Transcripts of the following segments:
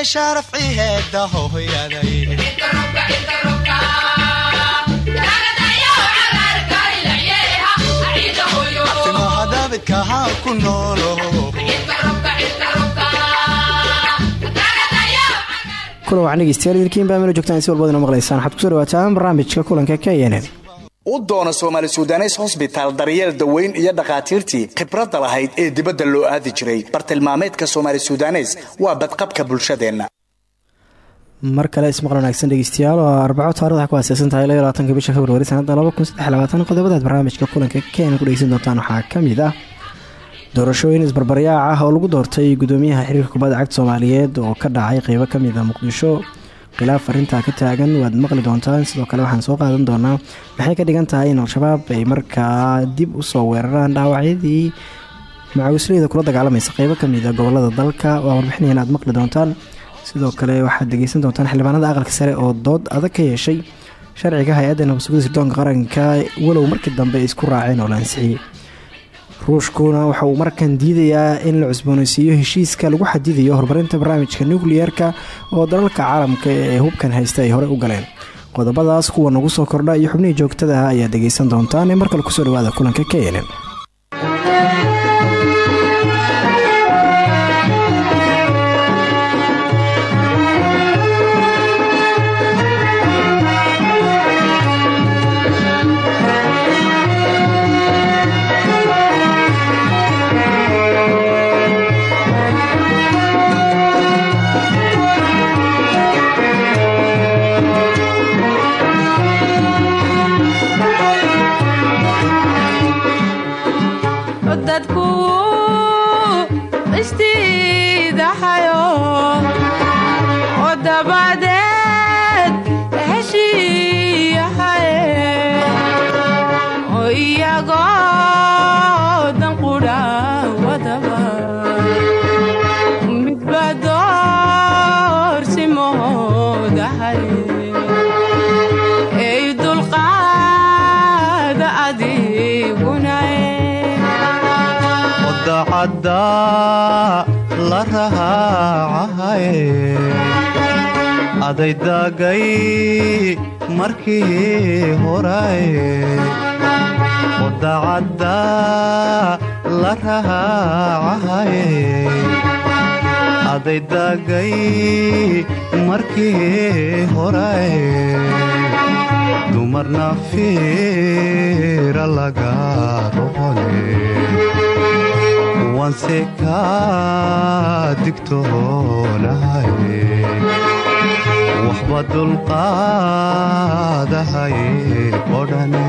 iyo sharaf ciheeda hooyaday timaha ku noolo. Kulan waxaan dhegeystayaal idinkiin baa meel joogtaan si walbad ina maqlaysaan. Waxaad ku soo dhawaataan barnaamijka kulanka k n n u doona soomaali sudanes hosbitaal daryeel daweyn iyo dhakhaatiirtii khibradda lahayd ee dibadda loo aadi jiray. Bartilmaameedka soomaali sudanes waa badqabka bulshadeenna. Mar kale ismaqal wanaagsan dhegeystayaal oo arbaco taarikhda ku aaseysan tahay labaatanka bisha februari sanada qodobadaad barnaamijka kulanka kenya ku dhegeysan doontaan. Waxaa ka mid ah doorashooyin isbarbaryaac ah oo lagu doortay gudoomiyaha xiriirka kubadda cagta soomaaliyeed oo ka dhacay qeybo ka mid a muqdisho khilaaf arintaa ka taagan waad maqli doontaan. Sidoo kale waxaan soo qaadan doonaa maxay ka dhigan tahay in al-shabaab ay markaa dib u soo weeraraan dhaawacyadii macawisleyda kula dagaalamaysa qeybo ka mid a gobollada dalka waa warbixinayan aad maqli doontaan. Sidoo kale waxaad dhegeysan doontaan xildhibaanada aqalka sare oo dood adag ka yeeshay. Sharciga hay'adda nabadsuguda sirdoonka qaranka walow markii dambe isku raaceen oo la ansixiyey ruushkuna waxa uu markan diidayaa in la cusbooneysiiyo heshiiska lagu xadidayo horumarinta barnaamijka nukliyeerka oo dalalka caalamka ee hubkan haysta ay hore u galeen. Qodobadaas kuwa nagu soo kordha iyo xubnihii joogtada ah ayaad dhegeysan doontaan ee markale ku soo dhawaada kulanka k la rahaacahay adaydaagay markii horay wadacadda la rahaacahay adaydaagay markii horay dumarna fiira laga roqole waanse kaa digtoonahay waxba dulqaadahay odhane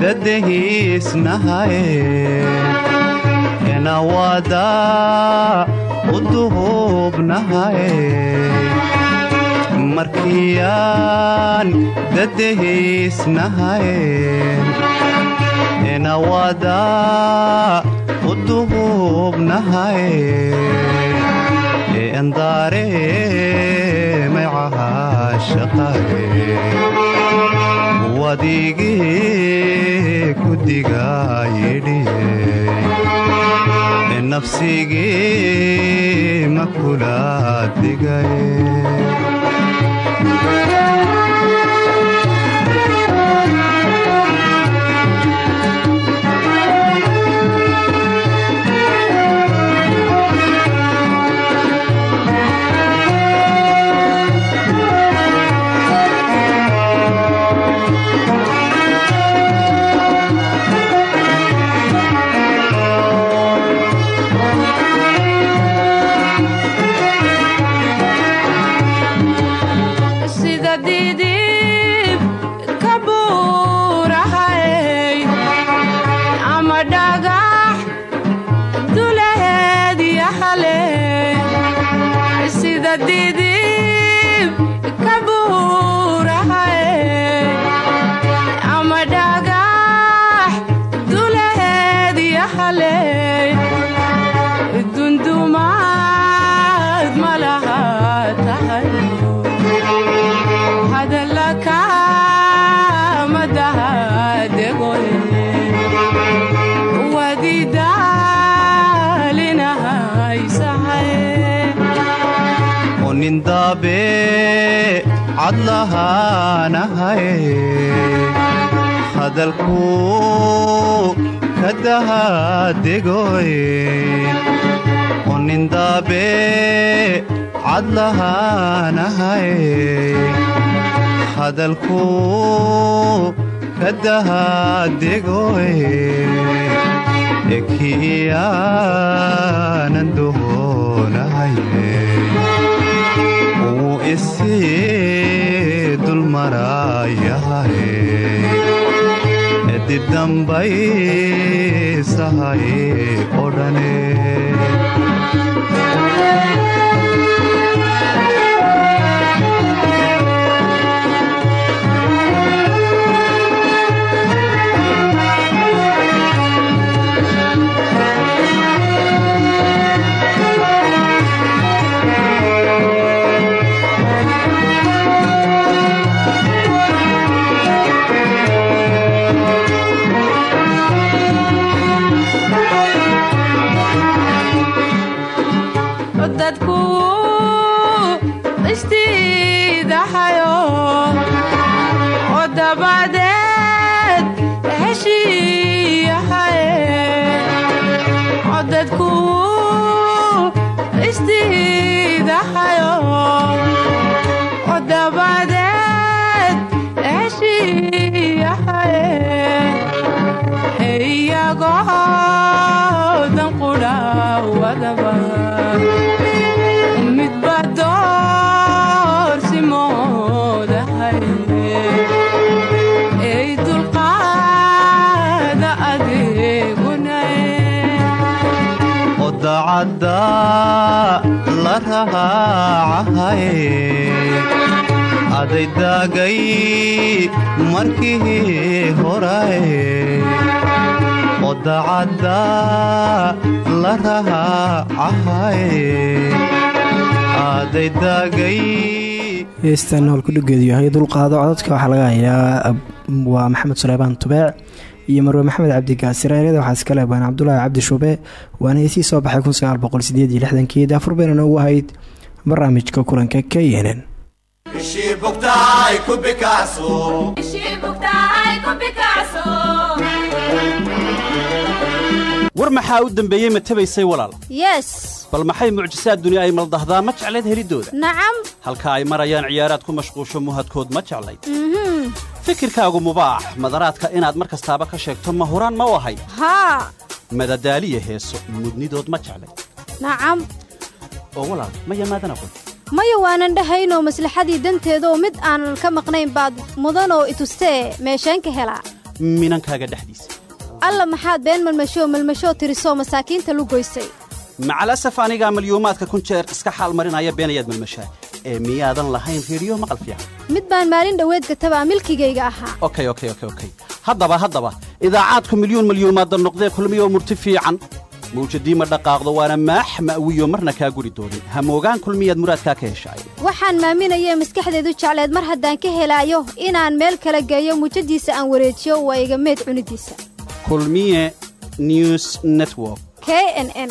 markiyaan dadahiisnahaye enawada u duhubnahaye markiyaan dadahiisnahaye enawada u duhubnahaye endaare macaha shaqaye wadigii kudigayidhiye nafsigii ma kula digaye cadlahaanahay hadalku kadahadegoy onindaabe cadlahaanahay hadalku kadahadegoy ekiyaanan doonahaye uu isii dulmarayahaye edib dambaysahay odhane la raacahay aday daagay markii horay odacadda la raacahay aday daagay heestan nool kudhigeedu yahay dulqaado codadka waxaa laga hayaa waa maxamed suleymaan tubeec iyo marwe maxamed cabdi gaasir eerada waxaa iskale abaan cabdulaahi cabdi shube waana heesii soo baxay kii daafur bayna noogu ahayd barnaamijka kulanka k bikacso war maxaa u dembeeyey ma tabaysay walaal? Yes. Bal maxay mucjisaad duni ay maldahdaa? Ma jeclayd heliddooda nacam. Halka ay marayaan ciyaaraad ku mashquusho muhadkood ma jeclayd fikirkaagu mubaax. Madaraadka inaad mar kastaaba ka sheegto ma huraan ma u ahay haa madadaaliya heeso mudnidood ma jeclayd nacam. Oo walaal ma yamaadan aqoon maya waanan dhahaynoo maslaxadii danteedaoo mid aanan ka maqnayn baad mudanoo itustee meesheen ka helaa. Minankaaga dhexdiisa. Alla maxaad been malmashoo malmashoo tirisoo masaakiinta lu goysay macalasaf anigaa malyuumaadka kun jeer iska xaal marinaya beenayaad malmashaa ee miyaadan lahayn reediyo maqal fiican. Mid baan maalin dhoweed gatabaa milkigayga ahaa. Okay okay okay okay. Haddaba haddaba idaacaadku milyuun malyuumaadda noqdee kulmiyoo murti fiican. Mawjadii ma dhaqaaqdo waana maax ma'wiyo marna kaa guri doonin hamoogaan kulmiyaad muraadkaa ka heshaay. Waxaan maaminayee maskaxdeedu jecleed mar haddaan ka helaayo inaan meel kala geeyo mujadiisa aan wareejiyo waa iga meed cunidiisa. Kulmiye news network. K n n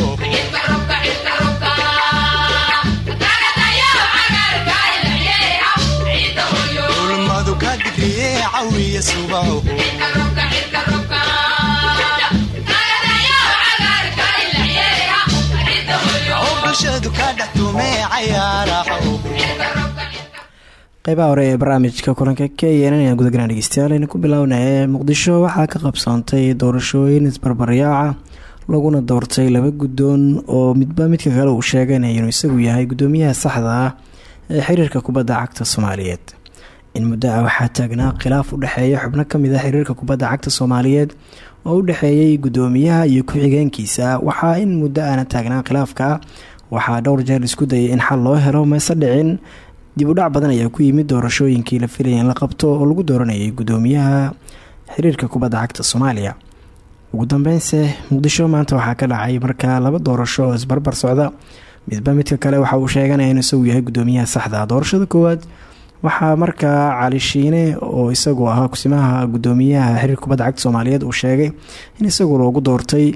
cayaaraho qeybaha hore ee barnaamijka kulanka keynan ayaan gudagalaan dhegeystayaal aynu ku bilownaya muqdisho waxaa ka qabsoontay doorashooyin isbarbaryaaca laguna doortay laba guddoon oo midba midka kale uu sheeganayo inuu isagu yahay guddoomiyaha saxda ah ee xiriirka kubadda cagta soomaaliyeed in muddo ah waxaa taagnaa khilaaf u dhexeeya xubno ka mid ah xiriirka kubadda cagta soomaaliyeed oo u dhexeeyey guddoomiyaha iyo ku-xigeenkiisa waxaa in muddo aana taagnaa khilaafka waxaa dhowr jeer isku dayay in xal loo helo meese dhicin dib u dhac badan ayaa ku yimid doorashooyinkii la filaya in la qabto oo lagu dooranayay guddoomiyaha xiriirka kubadda cagta soomaaliya. Ugu dambeynse muqdisho maanta waxaa ka dhacay markaa laba doorasho oo isbarbar socda. Midba midka kale waxa uu sheeganaya inuu isagu yahay guddoomiyaha saxda doorashada koowaad waxaa markaa cali shiine oo isagu ahaa kusimaha guddoomiyaha xiriirka kubadda cagta soomaaliyeed uu sheegay in isagu loogu doortay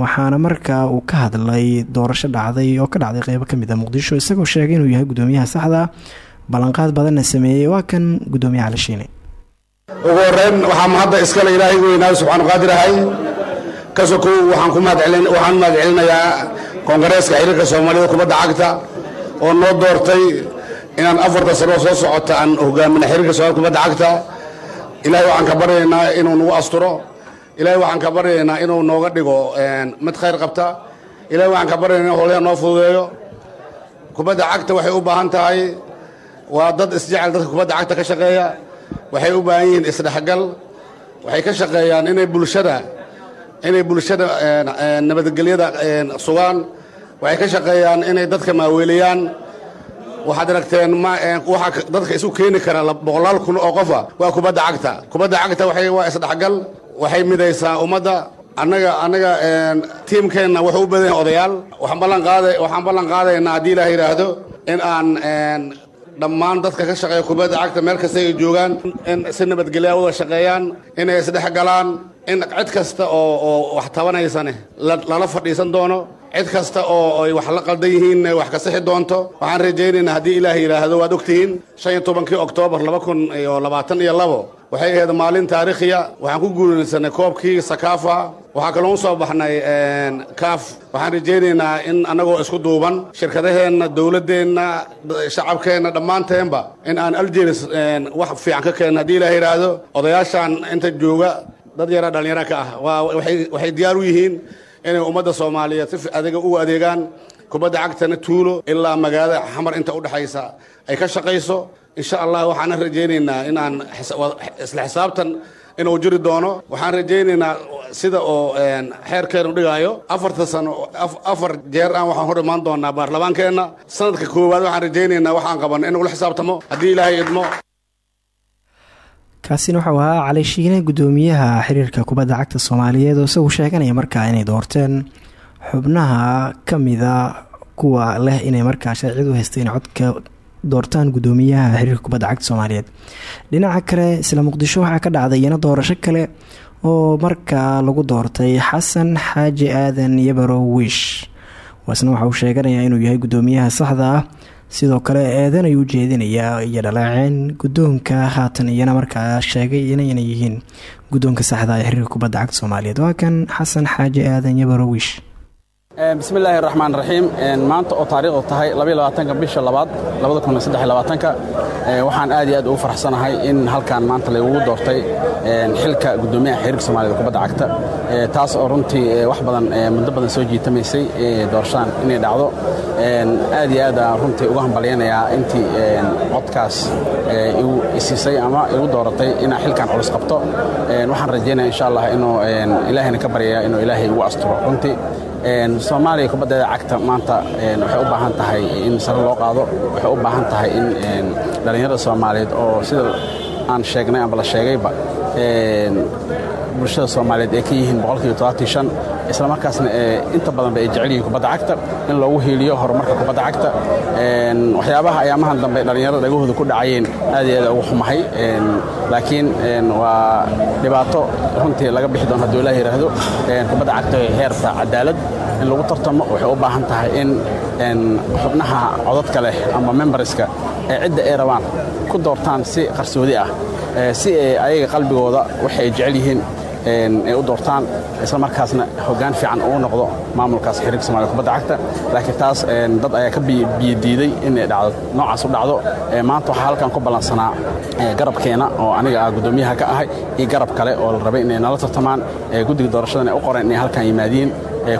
waxaana markaa uu ka hadlay doorasho dhacday oo ka dhacday qeybo ka mid a muqdisho isagoo sheegay inuu yahay guddoomiyaha saxda ballanqaad badanna sameeyey waa kan guddoomiyaha cali shiine. Ugu horeyn waxaa mahadda iskale ilaahay weynaa subxaanu qaadir ahay ka sokow waxaan ku mahadcelin waxaan mahad celinayaa koongareeska xiriirka soomaalida kubadda cagta oo noo doortay inaan afarta sano soo socota aan hogaamina xiriirka soomaalida kubadda cagta ilaahay waxaan ka baryaynaa inuu nagu asturo. Ilaahay waxaan ka baryaynaa inuu nooga dhigo mid khayr qabta. Ilaahay waxaan ka baryaynaa in howlaha noo fududeeyo. Kubadda cagta waxay u baahan tahay. Waa dad isjecel dadka kubadda cagta ka shaqeeya. Waxay u baahan yihiin isdhexgal. Waxay ka shaqeeyaan inay bulshada inay bulshada nabadgelyada sugaan. Waxay ka shaqeeyaan inay dadka maaweeliyaan waxaad aragteen waxa dadka isu keeni kara boqolaal kun oo qofa waa kubadda cagta. Kubadda cagta waa isdhexgal waxay midaysaa ummadda. Annaga annaga tiimkeenna wuxuu u badan yahay odayaal. Waxaan ballan qaadaynaa haddii ilaah yidhaahdo in aan dhammaan dadka ka shaqeeya kubadda cagta meel kasta ay joogaan in si nabadgelya wada shaqeeyaan inay isdhex galaan in cid kasta oo oo wax tabanaysane lala fadhiisan doono cid kasta oo ay wax la qaldan yihiin wax ka sixi doonto waxaan rajaynaynaa haddii ilaah yidhaahdo waad ogtihiin shan iyo tobankii oktoobar laba kun iyo labaatan iyo labo waxay ahayd maalin taariikhiya waxaan ku guulaysanay koobkii sakaafa waxaa kaloo u soo baxnay kaaf. Waxaan rajaynaynaa in annagoo isku duuban shirkadaheenna dowladdeenna shacabkeenna dhammaanteenba in aan aljeris wax fiican ka keenno haddii ilaah yidhaahdo. Odayaashaan inta jooga dad yara dhallinyaro ka ah waxay diyaar u yihiin inay ummadda soomaaliyeed si adiga u adeegaan kubadda cagtana tuulo ilaa magaalada xamar inta u dhexaysa ay ka shaqayso insha allah waxaana rajaynaynaa inaan isla xisaabtan inuu jiri doono. Waxaan rajaynaynaa sida oo xeerkeenu dhigaayo. Afarta sano afar jeer aan waxaan hor imaan doonaa baarlamaankeenna. Sanadka koowaad waxaan rajaynaynaa waxaan qaban in ula xisaabtamo. Haddii ilaahay idmo kaasina wuxuu ahaa cali shiine guddoomiyaha xiriirka kubadda cagta soomaaliyeed oo isagu sheeganaya markaa inay doorteen xubnaha kamida kuwa leh inay markaa sharciyadu haystay in codka doortaan guddoomiyaha xiriirka kubadda cagta soomaaliyeed. Dhinaca kale isla muqdisho waxaa ka dhacday iyana doorasho kale oo markaa lagu doortay xasan xaaji aadan yabarow wiish. Waasna waxa uu sheeganayaa inuu yahay guddoomiyaha saxda ah sidoo kale eedan ayuu ujeedinayaa iyo dhaleeceen guddoonka haatan iyana markaa sheegay inayna yihiin guddoonka saxda ee xiriirka kubadda cagta soomaaliyeed. Waa kan xasan xaaji aadan yabarow wiish bismi illaahi raxmaan raxiim maanta oo taariikhdu tahay labaatanka bisha labaad labadakunsadeylabaatanka waxaan aad iyo aad ugu faraxsanahay in halkan maanta laygugu doortay xilka guddoomiyaha xiriirka soomaaliyed kubadda cagta. Taas oo runtii wax badan muddo badan soo jiitamaysay doorashadan inay dhacdo. Aad iyo aad aan runtii uga hambalyanayaa intii codkaas igu isiisay ama igu dooratay inaan xilkan culus qabto. Waxaan rajaynaya insha allah inuu ilaahayna ka baryaya inuu ilaahay igu asturo runtii soomaaliya kubaddeeda cagta maanta waxay u baahan tahay in sare loo qaado. Waxay u baahan tahay in dhallinyarada soomaaliyeed oo sida aan sheegnay amba la sheegayba bulshada soomaaliyeed ay ka yihiin boqolkiiba todobaatan shan isla markaasna inta badanba ay jecel yihiin kubadda cagta in loogu hiiliyo horumarka kubadda cagta. Waxyaabaha ayaamahan dambe dhallinyarada dhagahooda ku dhacayeen aad iyo aad ugu xumahay laakiin waa dhibaato runtii laga bixi doono hadduu ilaah yidhaahdo kubadda cagta heerta cadaalad in lagu tartamo waxay u baahan tahay in xubnaha codadka leh ama memberska ee cidda ay rabaan ku doortaan si qarsoodi ah. Si ay ayaga qalbigooda waxay ay jecel yihiin ay u doortaan isla markaasna hoggaan fiican uu noqdo maamulkaas xiriirka somaaliya kubadda cagta. Laakiin taas dad ayaa ka biyodiiday inay dhacdo noocaas u dhacdo. Maanta waxaa halkan ku ballansanaa garabkeena oo aniga ah guddoomiyaha ka ahay iyo garab kale oo la rabay inay nala tartamaan guddiga doorashadan ay u qoreen inay halkan yimaadiin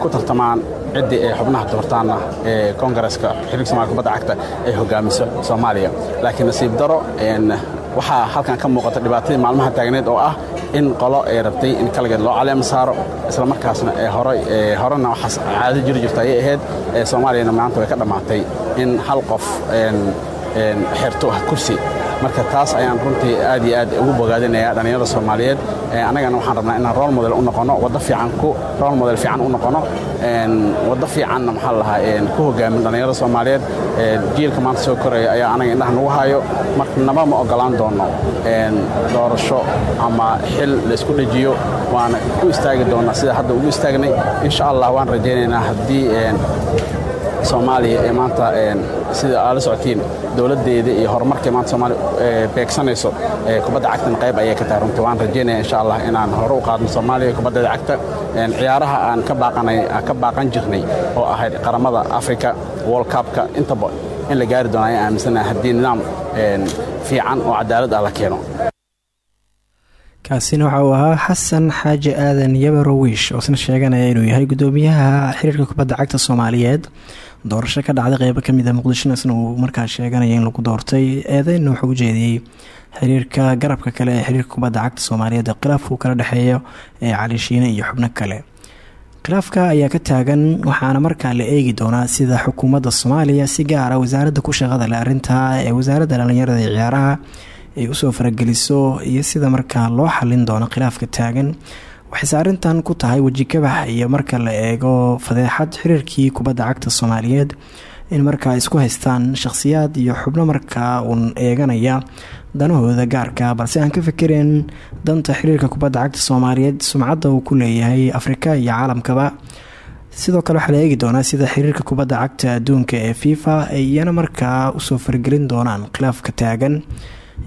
ku tartamaan ciddii ay xubnaha doortaanna ee kongareska xiriirka somaaliya kubadda cagta ay hogaamiso soomaaliya. Laakiin nasiib daro waxaa halkan ka muuqata dhibaatadii maalmaha taagneed oo ah in qolo ay rabtay in kaligeed loo caleema saaro isla markaasna horena waxaas caado jiri jirta ayay ahayd soomaaliyana maanta way ka dhammaatay in hal qof xerto kursi marka taas ayaan runtii aad iyo aad ugu bogaadinaya dhallinyarada soomaaliyeed. Annagana waxaan rabnaa inaan rol model u noqono waddo fiican ku rol model fiican u noqono. Waddo fiicanna maxaa lahaa ku hogaamin dhallinyarada soomaaliyeed. Jiilka maanta soo koraya ayaa anaga indhaha nagu hayo marnaba ma ogolaan doono doorasho ama xil la isku dhejiyo waana ku istaagi doonaa sida hadda ugu istaagnay insha allah waan rajaynaynaa haddii soomaaliya ee maanta sida aad la socotiin dowladdeeda iyo horumarkay maanta soomaaliya beegsanayso kubadda cagtana qayb ayay ka tahay runtii. Waan rajaynaya insha allah inaan hore u qaadno soomaaliya kubaddeeda cagta. Ciyaaraha aan ka baaqanay ka baaqan jirnay oo ahayd qaramada africa world cupka intaba in la gaari doono ayaan aaminsanahay haddii nidaam fiican oo cadaalad ah la keeno. Kaasina waxa uu ahaa xasan xaaji aadan yabarowish oo isna sheeganaya inuu yahay guddoomiyaha xiriirka kubadda cagta soomaaliyeed doorasho ka dhacday qeybo ka mid a muqdishona isna uu markaa sheeganaya in lagu doortay eedeynna wuxuu ujeediyey xiriirka garabka kale ee xiriirka kubadda cagta soomaaliyeed ee khilaafku kala dhexeeyo ee cali shiine iyo xubno kale. Khilaafka ayaa ka taagan waxaana markaa la eegi doonaa sida xukuumadda soomaaliya si gaara wasaaradda ku shaqada leh arrintaa ee wasaaradda dhallinyarada iyo ciyaaraha ay u soo farageliso iyo sida markaa loo xalin doono khilaafka taagan waxayse arrintan ku tahay wejikabax iyo marka la eego fadeexad xiriirkii kubadda cagta soomaaliyeed in markaa isku haystaan shaqhsiyaad iyo xubno markaa uun eeganaya danahooda gaarka. Balse aan ka fikireen danta xiriirka kubadda cagta soomaaliyeed sumcadda uu ku leeyahay afrika iyo caalamkaba. Sidoo kale waxaa la eegi doonaa sida xiriirka kubadda cagta adduunka ee fifa ay iyana markaa u soo fargelin doonaan khilaafka taagan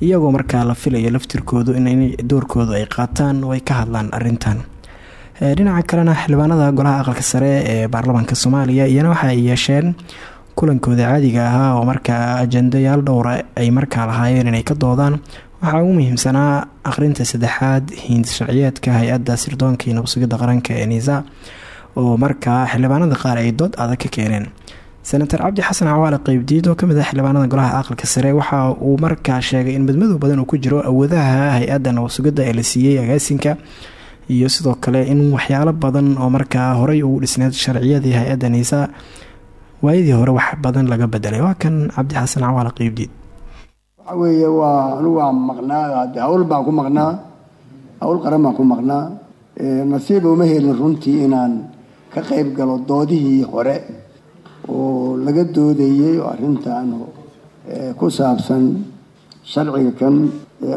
iyagoo markaa la filayo laftirkoodu in doorkoodu ay qaataan oo ay ka hadlaan arintan dhinaca kalena xildhibaanada golaha aqalka sare ee baarlamaanka soomaaliya iyana waxa ay yeesheen kulankooda caadiga ahaa oo markaa ajendayaal dhowra ay markaa lahaayeen inay ka doodaan. Waxaa ugu muhiimsanaa aqrinta saddexaad hind sharciyeedka hay'adda sirdoonka iyo nabsugidda qaranka ee nisa oo markaa xildhibaanada qaar ay dood adag ka keeneen senator cabdi xasan cawaale qeybdiid oo ka mid ah xildhibaanada golaha aqalka sare. Waxa uu markaa sheegay in madmadow badan uu ku jiro awoodaha hay'adda nabasugidda ee la siiyey agaasinka iyo sidoo kale in waxyaalo badan oo markaa horey ugu dhisneed sharciyadii hay'adda niisa waayadii hore wax badan laga bedelay. Waa kan cabdi xasan cawaale qeybdiid waxa weeye waa anugu waa maqnaa hawl baan ku maqnaa hawl qaran baan ku maqnaa. Nasiiba uma helin runtii inaan ka qeyb galo doodihii hore oo laga doodayey oo arrintan ku saabsan sharciga kan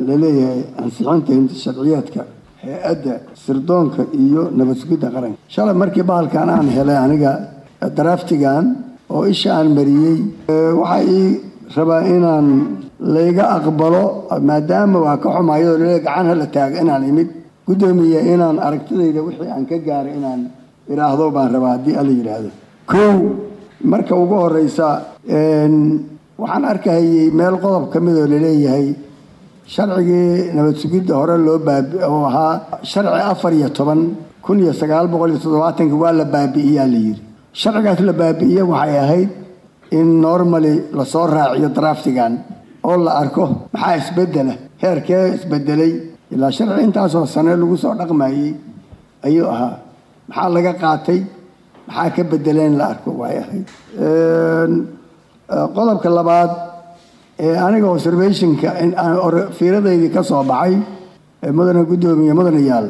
la leeyahay ansixinta hinta sharciyeedka hay'adda sirdoonka iyo nabad sugidda qaranka shalay markii bahalkan aan helay aniga daraftigan oo isha aan mariyey waxaa ii rabaa inaan layga aqbalo maadaama waa ka xumaayadoo laleeya gacan hala taaga inaan imid. Guddoomiya inaan aragtidayda wixii aan ka gaaray inaan idhaahdo baan rabaa haddii alla yidhaahdo. Kow marka ugu horeysa waxaan arkahayey meel qodob ka mid oo la leeyahay. Sharcigii nabad sugidda hore loo baabi oo ahaa sharci afar iyo toban kun iyo sagaal boqol iyo toddobaatanka waa la baabi'iyaa la yidhi. Sharcigaas la baabi'iye waxay ahayd in normally la soo raaciyo draftigan oo la arko maxaa isbedela heerkee isbedelay ilaa sharci intaasoo sane lagu soo dhaqmayey ayuu ahaa. Maxaa laga qaatay maxaa ka bedeleen la arko waay ahayd qodobka labaad ee aniga observationka fiiradaydii ka soo baxay mudane guddoomiye mudanayaal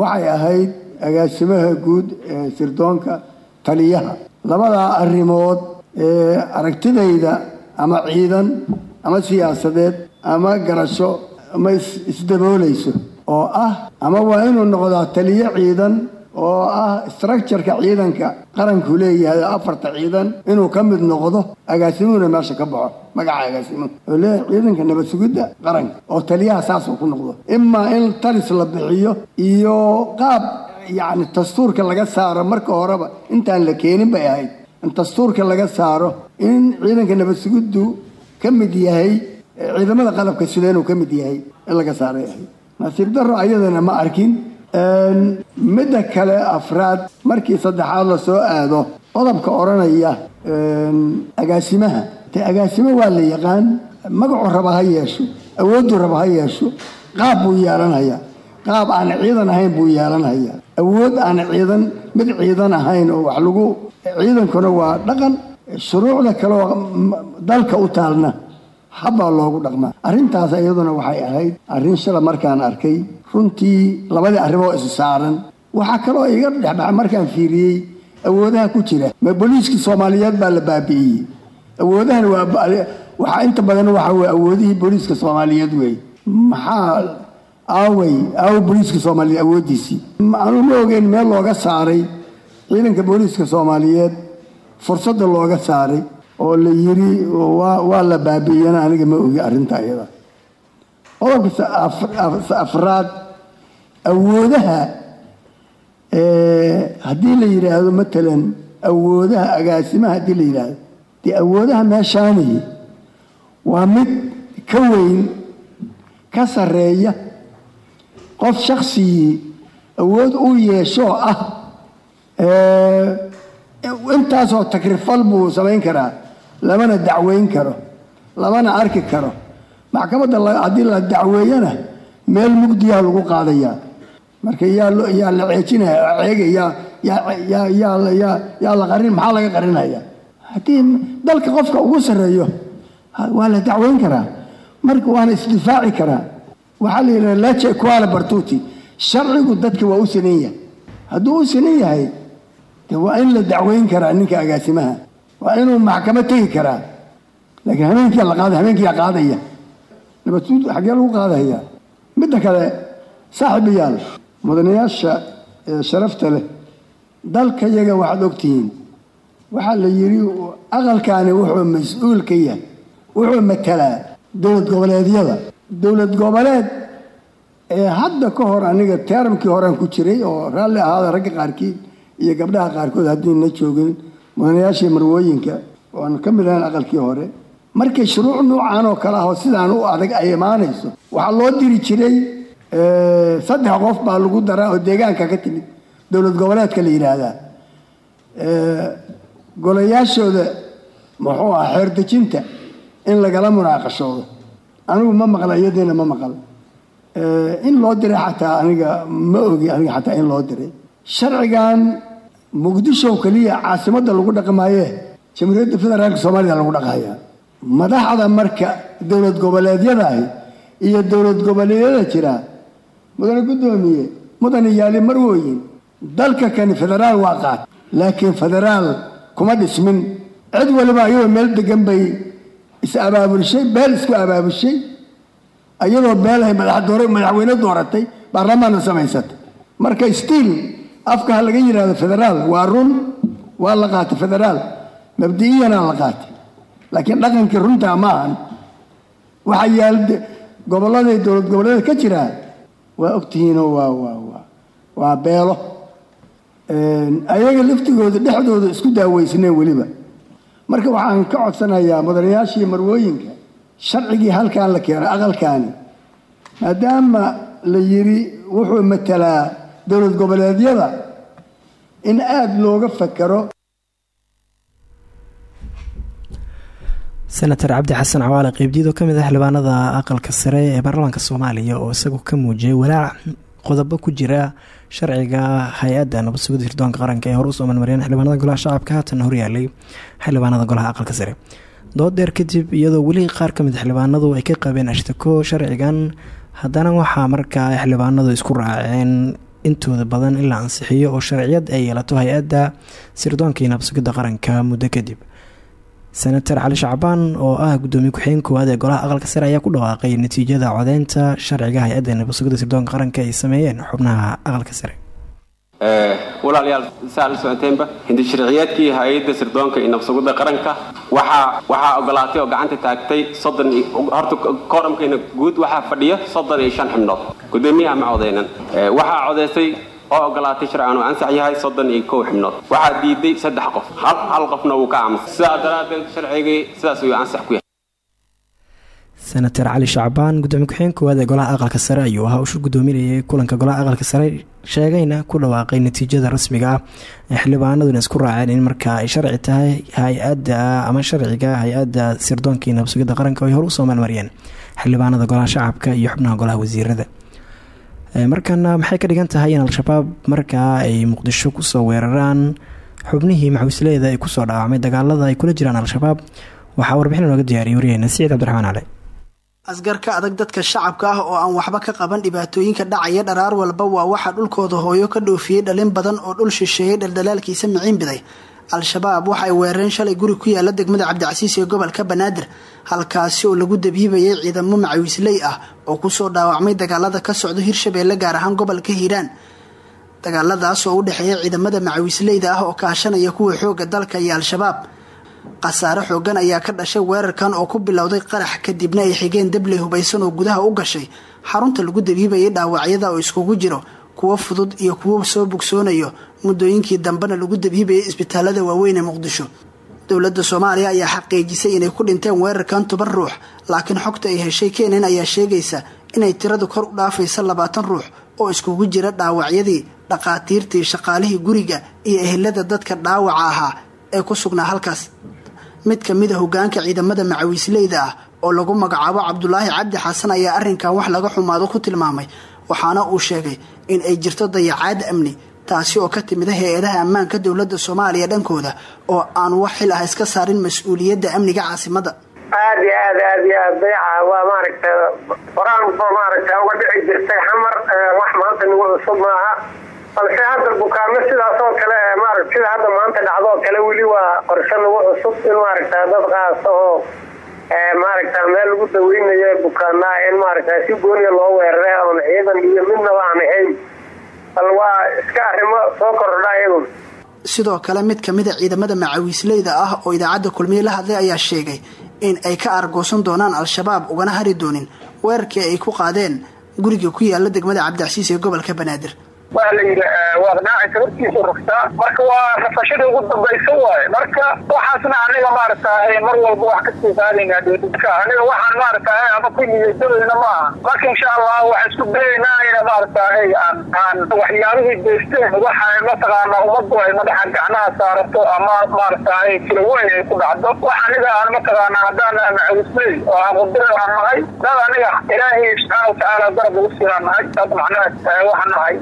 waxay ahayd agaasimaha guud ee sirdoonka taliyaha. Labadaa arrimood ee aragtidayda ama ciidan ama siyaasadeed ama garasho ama isdaboolayso oo ah ama waa inuu noqdaa taliyo ciidan oo ah structureka ciidanka qaranku leeyahay afarta ciidan inuu ka mid noqdo agaasimuhuna meesha ka baxo magaca agaasimuhu oo leeyahay ciidanka nabad sugidda qaranka oo taliyaha saasuu ku noqdo. Imaa in talis la bixiyo iyo qaab yacni dastuurka laga saaro marka horeba intaan la keenin bay ahayd. In dastuurka laga saaro in ciidanka nabad sugiddu ka mid yahay ciidamada qalabka sida inuu ka mid yahay in laga saaray ahayd. Nasiib darro ayadana ma arkin midda kale afraad markii saddexaad la soo aado qodobka odhanaya agaasimaha. Te agaasimo waa la yaqaan magacu raba ha yeesho awooddu raba ha yeesho qaab buu yeelanayaa qaab aan ciidan ahayn buu yeelanayaa awood aan ciidan mid ciidan ahayn oo wax lagu ciidankuna waa dhaqan. Shuruucda kaleoo dalka u taalna habbaa loogu dhaqmaa. Arrintaas iyaduna waxay ahayd arrin shala markaan arkay runtii labadii arrimoo is saaran. Waxaa kaloo iga dhexbaxa markaan fiiriyey awoodaha ku jira. Ma booliiskii soomaaliyeed baa la baabi'iyey. Awoodahan waa waxaa inta badan waxa weye awoodihii booliiska soomaaliyeed wey. Maxaa aaway aawo booliiska soomaaliyeed awooddiisii? Anu ma ogeyn meel looga saaray. Ciidanka booliiska soomaaliyeed fursadda looga saaray oo la yiri waa la baabi'iyana aniga ma ogi arrinta iyada. Qodobka afraad awoodaha haddii la yidhaahdo matalan awoodaha agaasimaha haddii la yidhaahdo. Dee awoodaha meeshaani waa mid ka weyn ka sarreeya. Qof shaksigii awood u yeeshoo ah intaasoo takrifal buu samayn karaa lamana dacweyn karo lamana arki karo. Maxkamadda haddii la dacweeyana meel mugdiyaa lagu qaadayaa marka yaa la ceejinaya ceega yaa la qarin maxaa laga qarinaya? Haddii dalka qofka ugu sarreeyo waa la dacweyn karaa. Marka waana isdifaaci karaa. Waxaa la yidhaha laje kuala bartuti sharcigu dadka waa u sinan yahay hadduu u sinan yahay de waa in la dacweyn karaa ninka agaasimaha waa inuu maxkamad tegi karaa. Laakiin habeenkia la qaada habeenkiyaa qaadaya. Nabadsuud xaggee lagu qaadaya. Midda kale saaxiibayaal mudanayaasha sharafta leh dalka yaga waxaad ogtihiin. Waxaa la yidhi aqalkaani wuxuu mas'uul ka yahay. Wuxuu matalaa dowlad goboleedyada. Dowlad goboleed ee hadda ka hor aniga teeramkii horean ku jiray oo raalli ahaada ragga qaarkiid iyo gabdhaha qaarkood haddiina joogin mudanayaashii marwooyinka oan ka mid ahayn aqalkii hore markay shuruuc nuucan oo kale ah oo sidaan u adag ay imaanayso waxaa loo diri jiray saddex qof baa lagu daraa oo deegaanka ka timid. Dowlad goboleedka la yidhaahdaa. Golayaashooda muxuu ah xeerdejinta in lagala munaaqashoodo. Anigu ma maqla iyadiina ma maqal. In loo diray xataa aniga ma ogi aniga xataa in loo diray. Sharcigan muqdisho keliya caasimadda lagu dhaqmaaye jamhuuriyadda federaalka soomaaliya lagu dhaqaya madaxda marka dowlad goboleedyadahi iyo dowlad goboleedyada jira mudane guddoomiye mudane yaali marwooyin dalka kani federaal waa qaat laakiin federaal kuma dhismin. Cid waliba ayadoo meel degan bay is abaabulshay beel isku abaabushay ayadoo beelahay madaxweyne dooratay baarlamaanna samaysatay. Marka stiil afka ha laga yidhahdo federaal waa run waa la qaatay federaal mabdi'iyana la qaatay. Laakiin dhaqankii runtaa ma ahan. Waxaa yaal gobolladay dowlad goboleeda ka jiraa waa ogtihiinoo waa waa waa waa beelo. Ayaga laftigooda dhexdooda isku daaweysneen weliba. Marka waxaan ka codsanayaa mudanayaashii marwooyinka sharcigii halkan la keenay aqalkaani. Maadaama la yidhi wuxuu matalaa dowlad goboleedyada in aada looga fakaro senator cabdi xasan cawaale qeybdiid oo ka mid ah xildhibaanada aqalka sare ee baarlamaanka soomaaliya oo isagu ka muujiyay walaac qodobo ku jira sharciga hay'adda nabad sugida hirdoonka qaranka ee hore u soo marmariyeen xildhibaanada golaha shacabka haatan horyaalay xildhibaanada golaha aqalka sare. Dood dheer kadib iyadoo weli qaar ka mid xildhibaanadu ay ka qabeen ashtako sharcigan haddana waxaa markaa xildhibaanadu isku raaceen intooda badan in la ansixiyo oo sharciyad ay yeelato hay'adda sirdoonka iyo nabsugidda qaranka muddo kadib. Senator cali shacbaan oo ah gudoomiye ku-xigeen koowaad ee golaha aqalka sare ayaa ku dhawaaqay natiijada codeynta sharciga hay'adda nabsugidda sirdoonka qaranka ay sameeyeen xubnaha aqalka sare walaalayaal saa la socoteenba hindi sharciyeedkii hay'adda sirdoonka iyo nabsugidda qaranka. Waxaa waxaa ogolaatay oo gacanta taagtay soddon horta kooramkeena guud waxaa fadhiya soddon iyo shan xubnood. Gudoomiyaha ma codeynan waxaa codeysay oo ogolaatay sharcan uu ansax yahay soddon iyo kow xubnood. Waxaa diiday saddex qof. Hal hal qofna wuu ka aamusay. Sidaa daraaddeed sharcigii sidaas ayuu ansax ku yahay senator cali shacbaan gudoomiye ku-xigeen ee golaha aqalka sare ayuu ahaa ushu gudoominayay kulanka golaha aqalka sare sheegayna ku dhawaaqay natiijada rasmiga ah ee xildhibaanaduna isku raaceen in markaa ay sharci tahay hay'adda ama sharciga hay'adda sirdoonka qaranka ay hor u soo maalmariyeen xildhibaanada golaha shacabka iyo xubnaha golaha wasiirada. Markana maxay ka dhigan in al-shabaab markaa ay muqdisho ku soo weeraraan xubnihii maxwiisleeda ay ku soo dhaawacmay dagaalada ay kula jiraan al-shabaab waxaa warbixin nooga diyaariyay waryaheena siciid cabdiraxmaan cali asgarka adag dadka shacabka ah oo aan waxba ka qaban dhibaatooyinka dhacaya dharaar walba waa waxaa dhulkooda hooyo ka dhoofiyey dhalin badan oo dhul shisheeyey dhaldhalaalkiisa miciin biday. Al-shabaab waxay weerareen shalay guri ku yaalla degmada cabdicasiis ee gobolka banaadir halkaasi oo lagu dabiibayay ciidamo macawiisley ah oo ku soo dhaawacmay dagaalada ka socdo hirshabeelle gaar ahaan gobolka hiiraan. Dagaaladaas oo u dhexeeya ciidamada macawiisleyda ah oo kaashanaya kuwa xooga dalka iyo al-shabaab khasaare xoogan ayaa ka dhashay weerarkan oo ku bilowday qarax kadibna ay xigeen dabley hubaysan oo gudaha u gashay. Xarunta lagu dabiibayay dhaawacyada oo iskugu jiro kuwo fudud iyo kuwo soo bogsoonayo muddooyinkii dambena lagu dabiibayay isbitaalada waaweyn ee muqdisho. Dowladda soomaaliya ayaa xaqiijisay inay ku dhinteen weerarkan toban ruux laakiin xogta ay heshay keenan ayaa sheegaysa inay tiradu kor u dhaafaysa labaatan ruux oo iskugu jira dhaawacyadii dhaqaatiirtii shaqaalihii guriga iyo ehelada dadka dhaawaca ahaa ee ku sugnaa halkaas mid ka mid a hogaanka ciidamada macawiisleyda ah oo lagu magacaabo cabdulaahi cabdi xasan ayaa arrinkan wax laga xumaado ku tilmaamay waxaana uu sheegay in ay jirto dayacaad amni taasi oo ka timida hay'adaha ammaanka dowladda soomaaliya dhankooda oo aan wax xil ah iska saarin mas'uuliyadda amniga caasimada. Aada iyo aad aad iyo aad dayaca waa maaragta horaan maaragta uga dhici jirtay xamar wax maanta nagu cusub maaha balse hadda bukaamo sidaas oo kale maarata sida hadda maanta dhacdo oo kale weli waa qorshe nagu cusub in maaragta dad qaasa oo maaragta meel lagu daweynayo bukaanaa in maaragta si gooniya loo weeraray oon ciidan iyo midnaba aan ahayn. Bal waa iska arrimo soo kordha iyadun sidoo kale mid ka mid a ciidamada macawiisleyda ah oo idaacadda kulmiye la hadlay ayaa sheegay in ay ka argoosan doonaan al-shabaab ugana hari doonin weerarkii ay ku qaadeen guriga ku yaalla degmada cabdicasiis ee gobolka banaadir waa la yidhi waad dhaacaysa hortiisu rugtaa. Marka waa rafashadii ugu dambaysa waaye. Marka waxaasna aniga maaragtahay mar walba wax ka sii qaadaynaa dowladka aniga waxaan maaragtahay ama ku niyadadayna ma aha. Marka insha allah waxaan isku dayaynaa ina maaragtahay aan aan waxyaabihii geysteen waxa mataqaana ummaddu ay madaxa gacnaha saarato ama maaragtahay filaweyn ay ku dhacdo. Wax aniga aan mataqaana haddaan macawisley oo aan qudira aan nahay dad aniga ilaahay subxaana watacaala garab ugu siinaan nahay. Dad macnaha waxaan nahay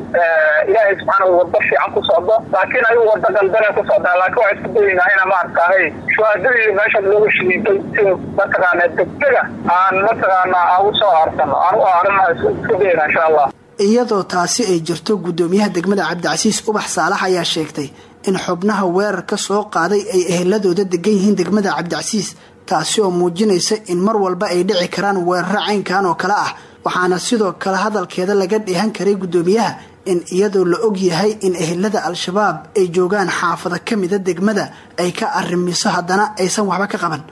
ilaahay subxaana wada fiican ku socdo. Laakiin ayuu wada galbana ku socdaa. Laakiin waxaa isku dayaynaa ina maaragtahay shuhaadadii meesha looga shiiday si mataqaana degdega aan mataqaana aan u soo aarsano aan u aarana isku dayaynaa insha allah. Iyadoo taasi ay jirto guddoomiyaha degmada cabdicasiis ubax saalax ayaa sheegtay in xubnaha weerarka soo qaaday ay eheladooda degan yihiin degmada cabdicasiis taasi oo muujinaysa in mar walba ay dhici karaan weeraro caynkan oo kale ah. Waxaana sidoo kale hadalkeeda laga dheehan karay guddoomiyaha in iyadoo la og yahay in ehelada al-shabaab ay joogaan xaafado ka mida degmada ay ka arrimiso haddana aysan waxba ka qaban.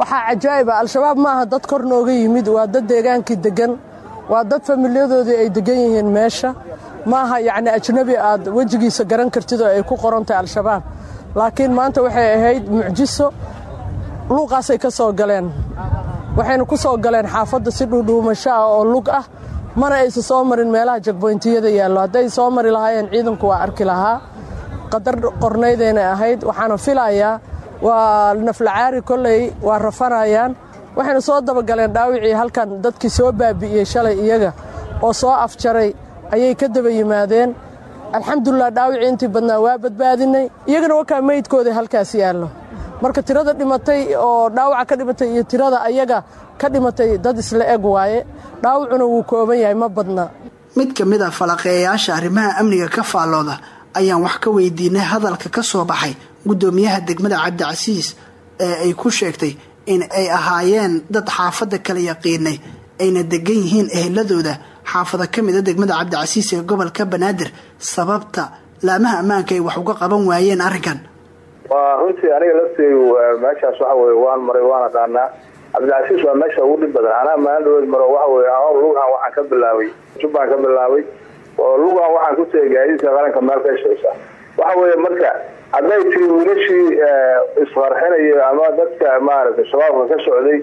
Waxaa cajaa'iba al-shabaab maaha dad kor nooga yimid waa dad deegaankii deggan waa dad familiyadoodii ay degan yihiin meesha. Maaha yacni ajnabi aad wejigiisa garan kartid oo ay ku qorantahay al-shabaab. Laakiin maanta waxay ahayd mucjiso luuqaasay ka soo galeen. Waxayna ku soo galeen xaafadda si dhuudhuumasho ah oo lug ah mana aysa soo marin meelaha jagboyntiyada yaallo. Hadday soo mari lahaayeen ciidanku waa arki lahaa. Qadar qornaydaynay ahayd waxaana filayaa waa naflacaari kolley waa rafanayaan. Waxayna soo dabagaleen dhaawicii halkan dadkii soo baabi'iyey shalay iyaga oo soo afjaray ayay ka daba yimaadeen. Alxamdulilah dhaawicii intii badnaa waa badbaadinay iyagana wakaa meydkooda halkaas yaallo. Marka tirada dhimatay oo dhaawaca ka dhimatay iyo tirada ayaga ka dhimatay dad isla eg waaye dhaawacuna wuu kooban yahay ma badna. Mid ka mid a falaqeeyayaasha arrimaha amniga ka faallooda ayaan wax ka weydiinay hadalka ka soo baxay guddoomiyaha degmada cabdicasiis ee ay ku sheegtay in ay ahaayeen dad xaafadda kala yaqiinay ayna degan yihiin eheladooda. Xaafada ka mida degmada cabdicasiis ee gobolka banaadir sababta laamaha ammaanka ay wax uga qaban waayeen arrinkan. Waa runtii aniga lafteydu meeshaas waxa weye waan maray waan aqaanaa cabdicasiis waa meesha ugu dhib badan. Anaa maalin maro waxa weye ahow lugaan waxaan ka bilaabay. Jubbaan ka bilaabay. Oo lugaan waxaan ku tegay gaadiidka qaranka meel ka waxa weye marka hadday tiri wiilashii isqarxinayo ama dadka maaragtay shabaabka ka socday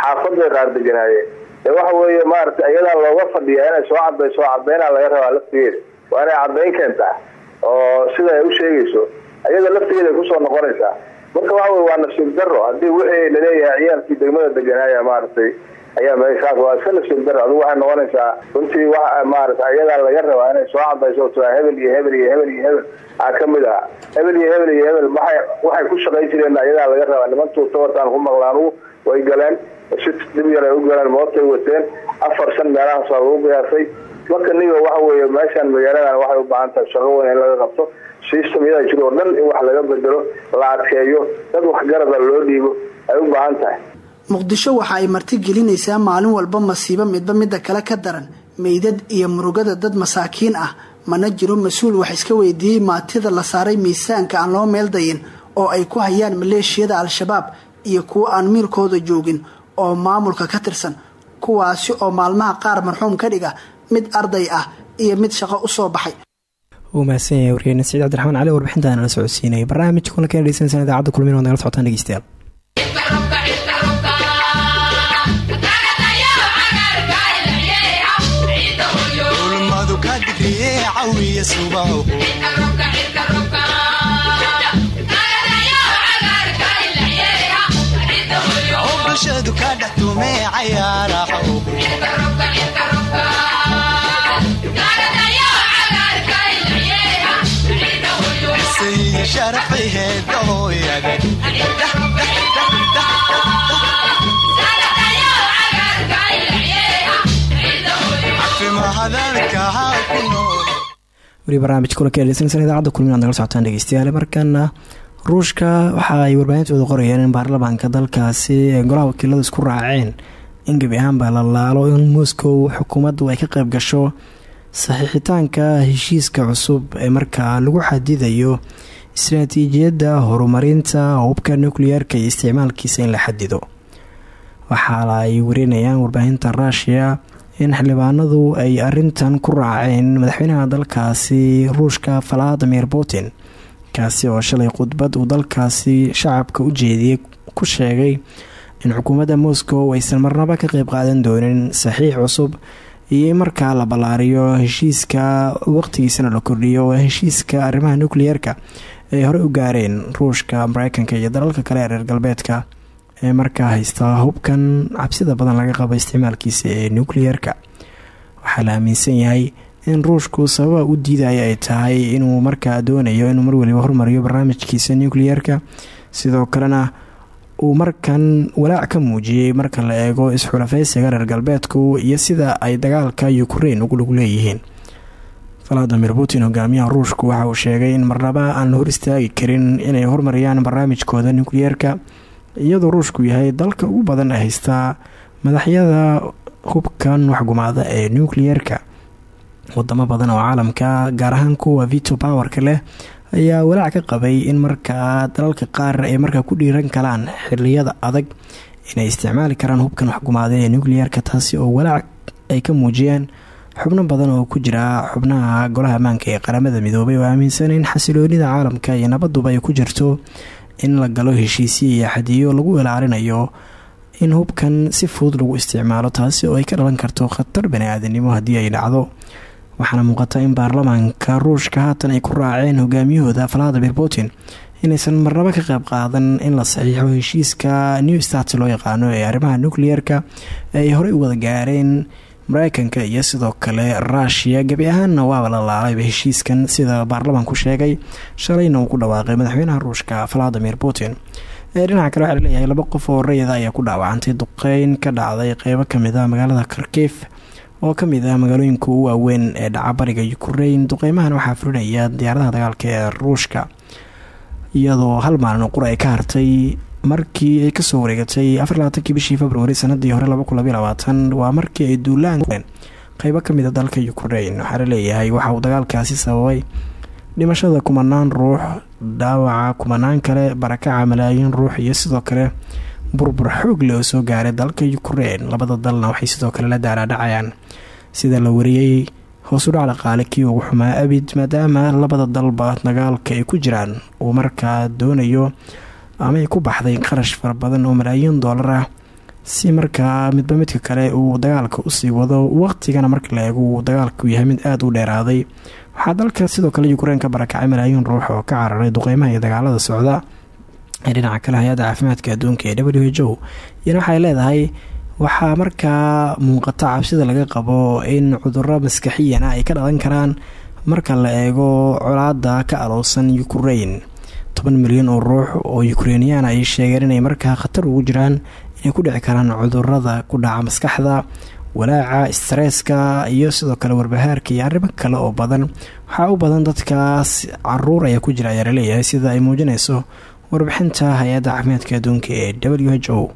xaafaday qaar deganaayeen ee waxa weeye maaragtay iyadaa looga fadhiyaa inay soo cadayso cadaynaa laga rabaa laftigeeda. Waa inay cadayn keentaa. Oo sida ay u sheegayso iyada laftigeeda ay ku soo noqonaysaa marka waxa weye waa nasiib daro haddii wixii la leeyahay ciyaalkii degmada deganaaya maaragtay ayaa meeshaas waa iska nasiib daro adigu waxay noqonaysaa runtii wa maaragtay iyadaa laga rabaa inay soo cadayso taa hebel iyo hebel iyo hebel iyo hebel. Aa ka aha hebel iyo hebel iyo hebel waxay waxay ku shaqayn jireen laga rabaa. Nimantuu tabartaan ku maqlaan way galeen. Si dib yar ay u galeen mootay wateen. Afar shan meelahaas waa lagu qiyaasay marka niga waxa weeye meeshaan magaaladan waxay u baahan tahay shaqo weyn in laga qabto systemyada jiro oo dhan in wax laga bedelo la adkeeyo dad waxgarada loo dhiibo ay u baahan tahay. Muqdisho waxa ay marti gelinaysaa maalin walba masiibo midba midda kale ka daran. Meydad iyo murugada dad masaakiin ah mana jiro mas'uul wax iska weydiiyey maatida la saaray miisaanka aan loo meel dayin oo ay ku hayaan maleeshiyada al-shabaab iyo kuwo aan miirkooda joogin oo maamulka ka tirsan kuwaasi oo maalmaha qaar marxuum ka dhiga mid arday ah iyo mid shaqo u soo baxay wuu mahadsan yahay wariyeyna saciid cabdiraxmaan cali warbixintaana la socodsiinayay barnaamijka kulanka dhegeysanaysan idaacadda kulmin waad nagala socotaan dhegeystayaal ulmadu cafimahadalkahaa ku nool weli barnaamijka kulanka dhegeysanaysan idaacadda kulmin ad nagala socotaan dhegeystayaal. Markana ruushka waxa ay warbaahintooda qorayeen in baarlamaanka dalkaasi ee golaha wakiilada isku raaceen. In gebi ahaanba la laalo in moscow xukuumaddu ay ka qayb gasho saxiixitaanka heshiiska cusub ee markaa lagu xadidayo istaraatiijiyadda horumarinta hubka nucleer-ka iyo isticmaalkiisa in la xadido waxaa ay warinayaan warbaahinta ruushiya in xildhibaanadu ay arintan ku raaceen madaxweynaha dalkaasi ruushka valadimir putin kaasi oo shalay khudbad uu dalkaasi shacabka u jeediyey ku sheegay in xukuumadda moscow aysan marnaba ka qeyb qaadan doonin saxiix cusub iyo in markaa la ballaariyo heshiiska waqtigiisana la kordhiyo heshiiska arrimaha nucleer-ka ay horey u gaareen ruushka mareykanka iyo dalalka kale ee reer galbeedka ee markaa haysta hubkan cabsida badan laga qabo isticmaalkiisa ee nucleer-ka waxaa la aaminsan yahay in ruushku sababa u diidaya ay tahay inuu markaa doonayo inuu marwaliba hormariyo barnaamijkiisa nucleer-ka sidoo kalena uu markan walaac ka muujiyey marka la eego isxulafeysiga reer galbeedku iyo sida ay dagaalka ukraine ugu lug leeyihiin. Valadimir putin hogaamiyaha ruushku waxa uu sheegay in marnaba aan la hor istaagi karin inay hormariyaan barnaamijkooda nucleer-ka iyadoo ruushku yahay dalka ugu badan haystaa madaxyada hubkan waxgumaada ee nucleer-ka wadamo badan oo caalamka gaar ahaan kuwa vito powerka leh ayaa walaac ka qabay in markaa dalalka qaar ay markaa ku dhiiran karaan xiliyada adag inay isticmaali karaan hubkan waxgumaada ee nucleer-ka taasi oo walaac ay ka muujiyeen xubno badan oo ku jira xubnaha golaha ammaanka ee qaramada midoobay. Oo aaminsan in xasiloonida caalamka iyo nabaduba ay ku jirto in la galo heshiisyo iyo xadiyo lagu ilaalinayo in hubkan si fudud lagu isticmaalo taasi oo ay ka dhalan karto khatar bani-aadanimo haddii ay dhacdo waxaana muuqata in baarlamaanka ruushka haatan ay ku raaceen hogaamiyahooda valadimir putin inaysan marnabo ka qayb qaadan in la saxiixo heshiiska new start loo yaqaano ee arrimaha nucleer-ka ay horey u wada gaareen mareykanka iyo sidoo kale ruushiya gebi ahaanna waaba la laalayba heshiiskan sida baarlamaanku sheegay shalayna uu ku dhawaaqay madaxweynaha ruushka valadimir putin. Dhinaca kale waxaa la leeyahay laba qof oo rayida ayaa ku dhaawacantay duqeyn ka dhacday qeybo ka mid ah magaalada kharkiif oo ka mid ah magaalooyinka ugu waaweyn ee dhaca bariga ukrain duqeymahan waxaa fulinaya diyaaradaha dagaalka ee ruushka. Iyadoo hal maalin qura ay ka hartay markii ay ka soo wareegatay afarlabaatankii bishii februari sanadii hore waa markii ay duulaan qeybo ka mid a dalka ukrain waxaa la leeyahay waxa uu dagaalkaasi sababay dhimashada kumanaan ruux dhaawaca kumanaan kale barakaca malaayiin ruux iyo sidoo kale burbur xoog leh oo soo gaaray dalka ukrain labada dalna waxay sidoo kale la daaraadhacayaan sida la wariyey hoosudhac dhaqaale kii ugu xumaa abid maadaama labada dalba dagaalka ay ku jiraan. Uu markaa doonayo ama ay ku baxday qarash fara badan oo malaayiin doolar ah. Si markaa midba midka kale uu dagaalka u sii wado waqtigana marka la eego uu dagaalku yahay mid aada u dheeraaday. Waxaa dalka sidoo kale ukrein ka barakacay malaayiin ruux oo ka cararay duqeymaha iyo dagaalada socda ee dhinaca kale hay'adda caafimaadka adduunka ee w h o waxay leedahay waxaa markaa muuqata cabsida laga qabo in cuduro maskaxiyana ay ka dhalan karaan marka la eego colaada ka aloosan ukrein toban milyan oo ruux oo ukreiniyan ay sheegeen inay markaa khatar ugu jiraan inay ku dhici karaan cudurrada ku dhaca maskaxda walaaca stresska iyo sidoo kale warbahaarka iyo arrimo kale oo badan. Waxaa u badan dadkaas carruur ayaa ku jira ayaa la leeyahay sida ay muujinayso warbixinta hay'adda caafimaadka adduunka ee w h o.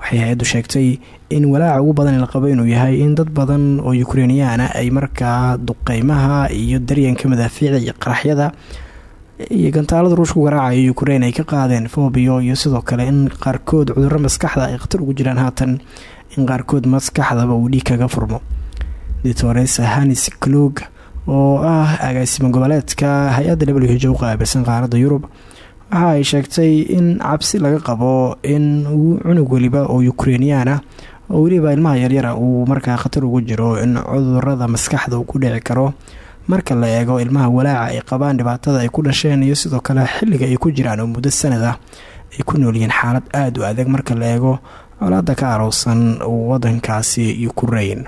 Waxay hay'addu sheegtay in walaaca ugu badan la qabo inuu yahay in dad badan oo ukreiniyaana ay markaa duqeymaha iyo daryanka madaafiica iyo qaraxyada iyo gantaalada ruushku garaacayo ukrein ay ka qaadeen fobio iyo sidoo kale in qaarkood cuduro maskaxda ay khatar ugu jiraan haatan in qaarkood maskaxdaba uu dhiig kaga furmo. Ditores hanis klug oo ah agaasimo goboleedka hay'adda w h qaabilsan qaaradda yurub waxa ay sheegtay in cabsi laga qabo in cunug weliba oo ukreiniyan ah oo weliba ilmaha yaryara uu markaa khatar ugu jiro in cudurrada maskaxda uu ku dhici karo. Marka la eego ilmaha walaaca ay qabaan dhibaatada ay ku dhasheen iyo sidoo kale xilliga ay ku jiraan oo muddo sanad ah ay ku noolyihiin xaalad aada u adag. Marka la eego colaada ka aroosan wadankaasi ukrain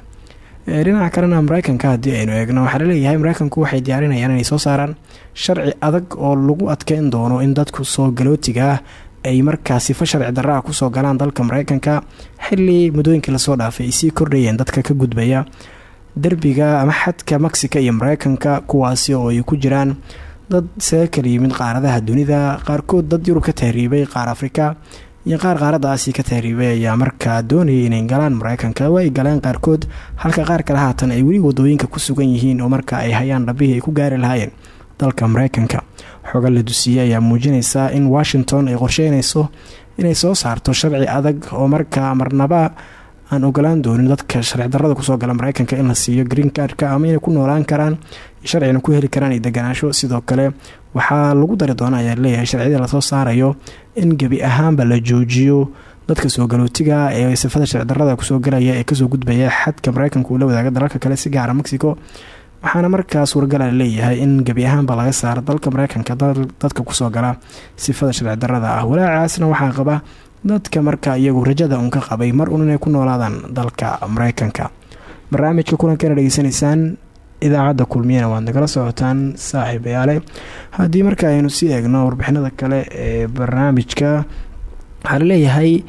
dhinaca kalena mareykanka haddii aynu eegno waxaa la leeyahay mareykanku waxay diyaarinayaan inay soo saaraan sharci adag oo lagu adkeyn doono in dadku soo galootiga ah ay markaasi fa sharci darra ah ku soo galaan dalka mareykanka xili muddooyinkii la soo dhaafay ay sii kordhayeen dadka ka gudbaya derbiga ama xadka mexica iyo mareykanka kuwaasi oo ay ku jiraan dad isaga kala yimid qaaradaha dunida qaarkood dad yurub ka tahriibay qaar afrika iyo qaar qaaradda aasi ka tahriibay ayaa markaa doonayay inay galaan mareykanka waa ay galeen qaarkood halka qaar kale haatan ay weli waddooyinka ku sugan yihiin oo marka ay hayaan dhabihii ay ku gaari lahaayeen dalka mareykanka xoga la dusiiyey ayaa muujinaysa in washington ay qorsheynayso inay soo saarto sharci adag oo markaa marnaba aan ogolaan doonin dadka sharci darrada ku soo gala mareykanka in la siiyo green cardka ama inay ku noolaan karaan sharcina ku heli karaan iyo deganaasho sidoo kale waxaa lagu dari doona ayaa leeyahay sharciyada la soo saarayo in gebi ahaanba la joojiyo dadka soo galootiga ee sifada sharci darrada ku soo galaya ee ka soo gudbaya xadka mareykanka uu la wadaaga dalalka kale si gaara mexico. Waxaana markaa suuragala leeyahay in gebi ahaanba laga saaro dalka mareykanka dadka ku soo gala sifada sharci darrada ah. Walaacaasna waxaa qaba dadka markaa iyagu rajada uun ka qabay mar uun inay ku noolaadaan dalka mareykanka barnaamijka kulankeena dhegeysanaysaan idaacadda kulmiyana waad nagala socotaan saaxiibayaale. Haddii marka aynu sii eegno warbixinada kale ee barnaamijka waxaa la leeyahay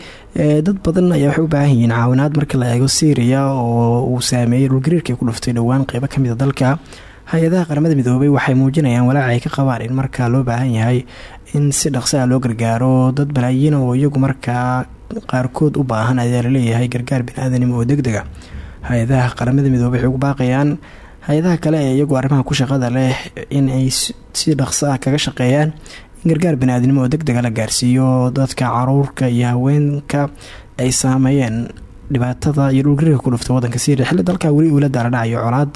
dad badan ayaa waxay u baahan yihiin caawinaad marka la eego syriya oo uu saameeyey dhulgariirkai ku dhuftay dhowaan qeybo kamida dalka. Hay'adaha qaramada midoobay waxay muujinayaan walaaca ay ka qabaan in markaa loo baahan yahay in si dhaqsa a loo gargaaro dad balaayiin oo iyagu markaa qaarkood u baahan ayaa la leeyahay gargaar bini-aadanimo oo deg dega hay'adaha qaramada midoobey waxay ugu baaqayaan hay'adaha kale ee iyagu arrimaha ku shaqada leh in ay si dhaqso ah kaga shaqeeyaan in gargaar bani-aadnimo oo deg dega la gaarsiiyo dadka caruurka iyo haweenka ay saameeyeen dhibaatada iyo dhulgariirka ku dhuftay wadanka syria xilli dalka weli uula daala dhacayo colaad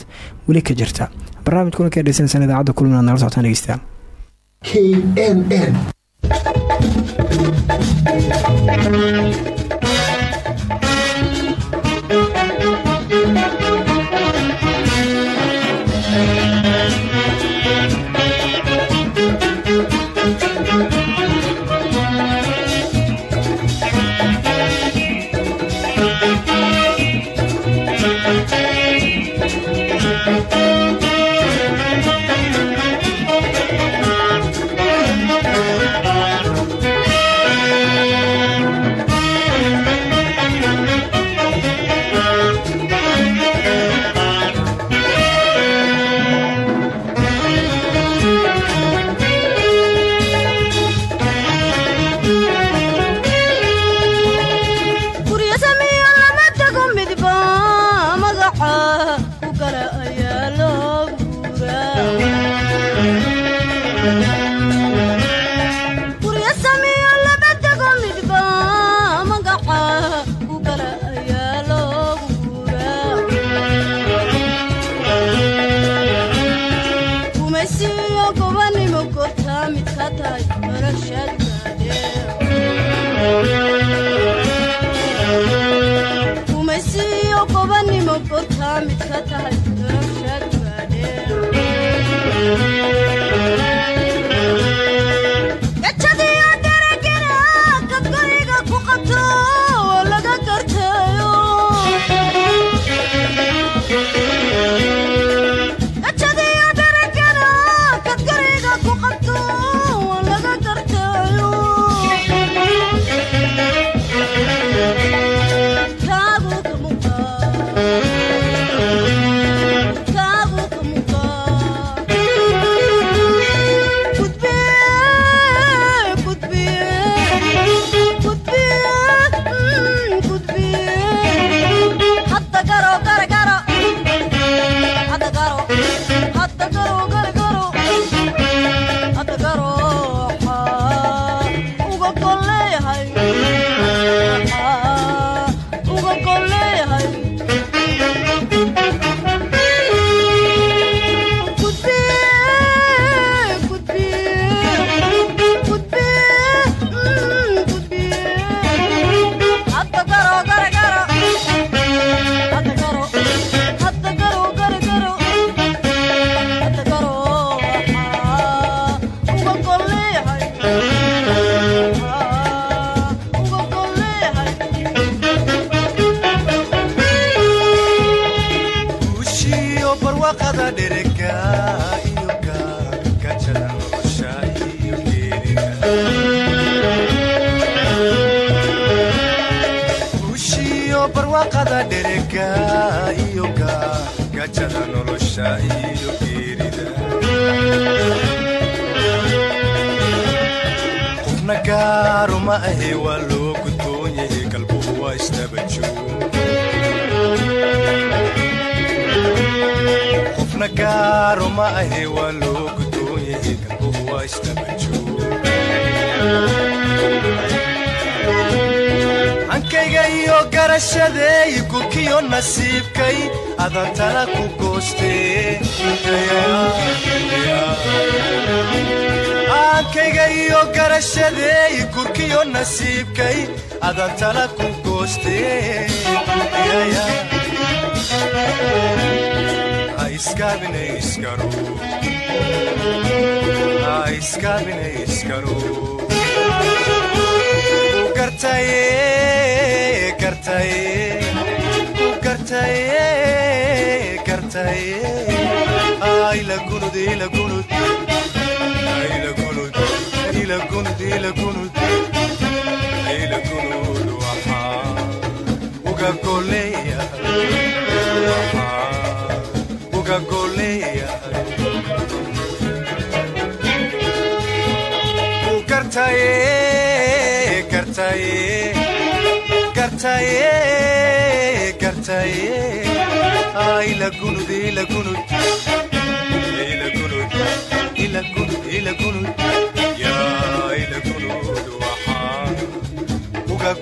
weli ka jirta. Barnaamij kulan ka dhegeysanaysan idaacadda kulmin ad nala socotaan dhegeystayaal knn gajada nolosha iyo geerida qofna gaaro ahe waa loo gudboon yahay galbuhu waa isdabajoog qofna gaaro ahe waa loo gudboon yahay galbuhu waa isdabajoog hankayga iyo garashadeey gurkiyo nasiibkay adan tala ku goostee? Hankayga iyo garashadeey gurkiyo nasiibkay adan ku goostee gartaye gartaye gartaye ayla gunud uga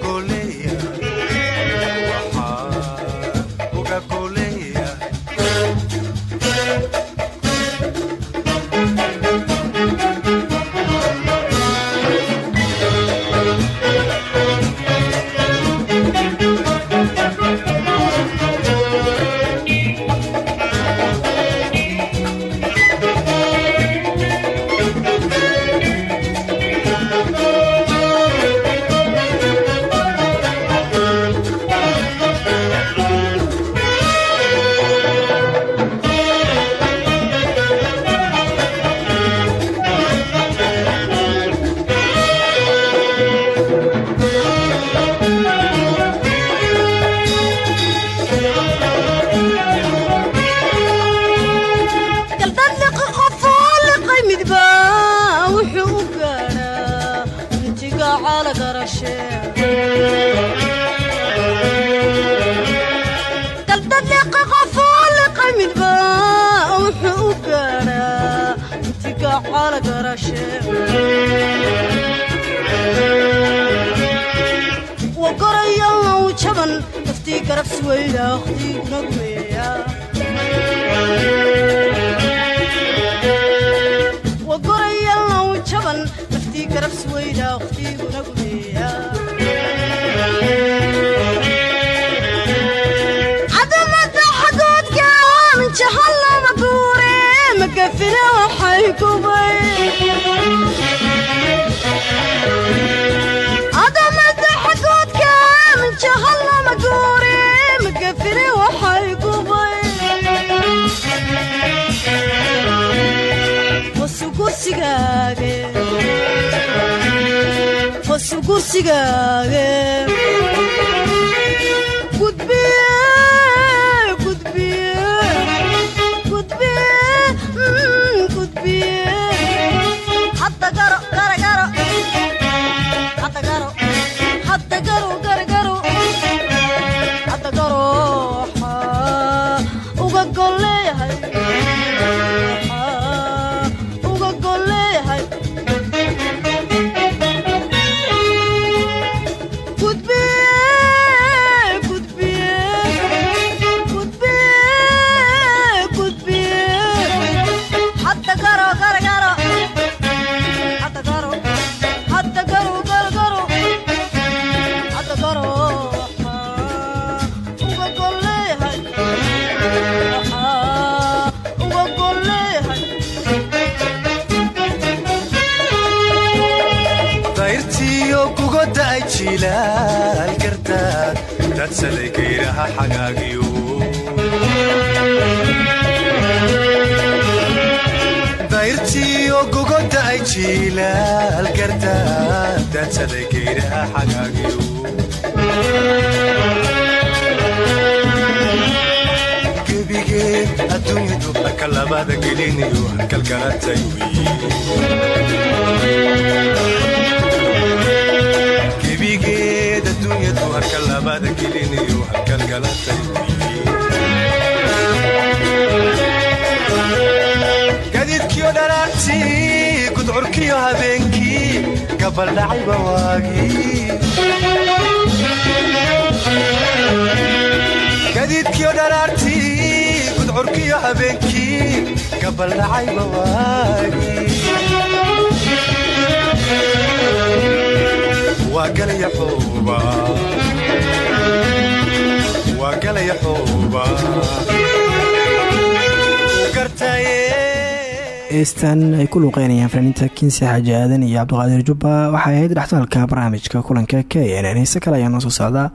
eestan ay ku luuqeynayaan fanaaniinta kinsi xaaji aadan iyo cabdiqaadir jubba. Waxay ahayd dhextaalka barnaamijka kulanka k n n. Heese kale ayaa noo soo socdaa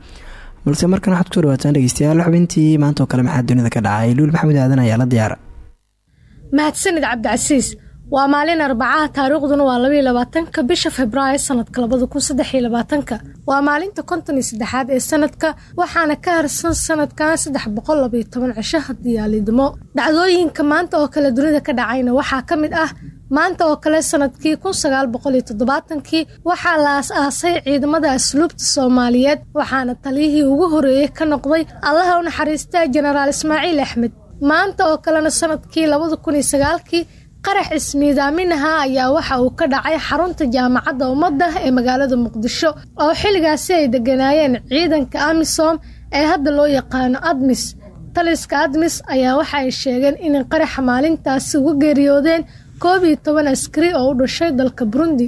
balse markan waxaad ku soo dhawaataan dhegeystayaal xubintii maanta oo kale maxaa dunida ka dhacay? Luul maxamed aadan ayaa la diyaara mahadsanid cabdicasiis waa maalin arbacaha taariikhduna waa labaiyo labaatanka bisha februaayo sanadka labada kun saddex iyo labaatanka. Waa maalinta konton iyo saddexaad ee sanadka waxaana ka harsan sanadkan saddex boqol labaiyo toban cisho haddii dhacdooyinka maanta oo kale dunida ka dhacayna waxaa ka mid ah maanta oo kale sannadkii kun sagaal boqol iyo toddobaatankii waxaa la as-aasay ciidamada asluubta soomaaliyeed waxaana taliyihii ugu horeeyey ka noqday allaha u naxariista jenaraal ismaaciil axmed maanta oo kalena sannadkii labada kun iyo sagaalkii qarax ismiidaaminaha ayaa waxa uu ka dhacay xarunta jaamacadda ummadda ee magaalada muqdisho oo xilligaasi ay deganaayeen ciidanka amisom ee hadda loo yaqaano admis. Taliska admis ayaa waxa ay sheegeen in qaraxa maalintaasi uga geeriyoodeen koob iyo toban askari oo u dhashay dalka burundi.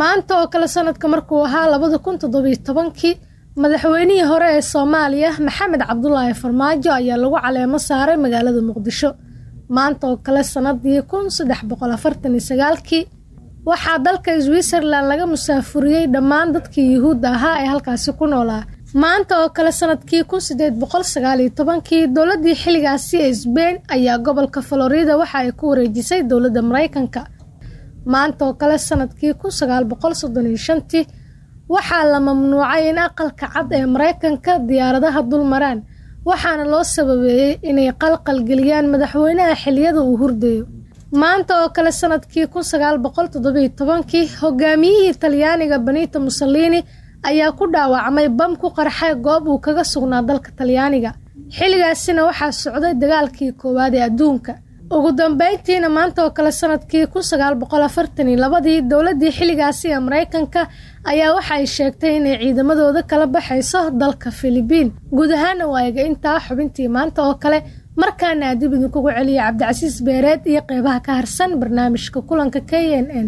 Maanta oo kale sanadka markuu ahaa labada kun toddobiyo tobankii madaxweynihii hore ee soomaaliya maxamed cabdulaahi farmaajo ayaa lagu caleemo saaray magaalada muqdisho. Maanta oo kale sanadii kun saddex boqol afartan iyo sagaalkii waxaa dalka switzerland laga musaafuriyey dhammaan dadkii yuhuudda ahaa ee halkaasi ku noolaa. Maanta oo kale sannadkii kun sideed boqol sagaal iyo tobankii dowladii xilligaasi ee sbein ayaa gobolka florida waxa ay ku wareejisay dowladda mareykanka maanta oo kale sannadkii kun sagaal boqol soddon waxaa la mamnuucay in aqalka cad ee mareykanka diyaaradaha dul waxaana loo sababeeyey inay qalqalgeliyaan madaxweynaha xiliyada uu hurdayo. Maanta oo kale sannadkii kun sagaal boqol toddobiyo tobankii hogaamiyihii talyaaniga benito mussolini ayaa ku dhaawacmay bam ku qarxay goob uu kaga sugnaa dalka talyaaniga. Xilligaasina waxaa socday dagaalkii koowaad ee adduunka ugu dambeyntiina maanta oo kale sannadkii kun sagaal boqol afartan iyo labadii dowladii xilligaasi ee mareykanka ayaa waxa ay sheegtay inay ciidamadooda kala baxayso dalka filibiin. Guud ahaana waayaga intaa xubintii maanta oo kale markaana adib idinkugu celiya cabdicasiis beereed iyo qeybaha ka harsan barnaamijka kulanka k n n.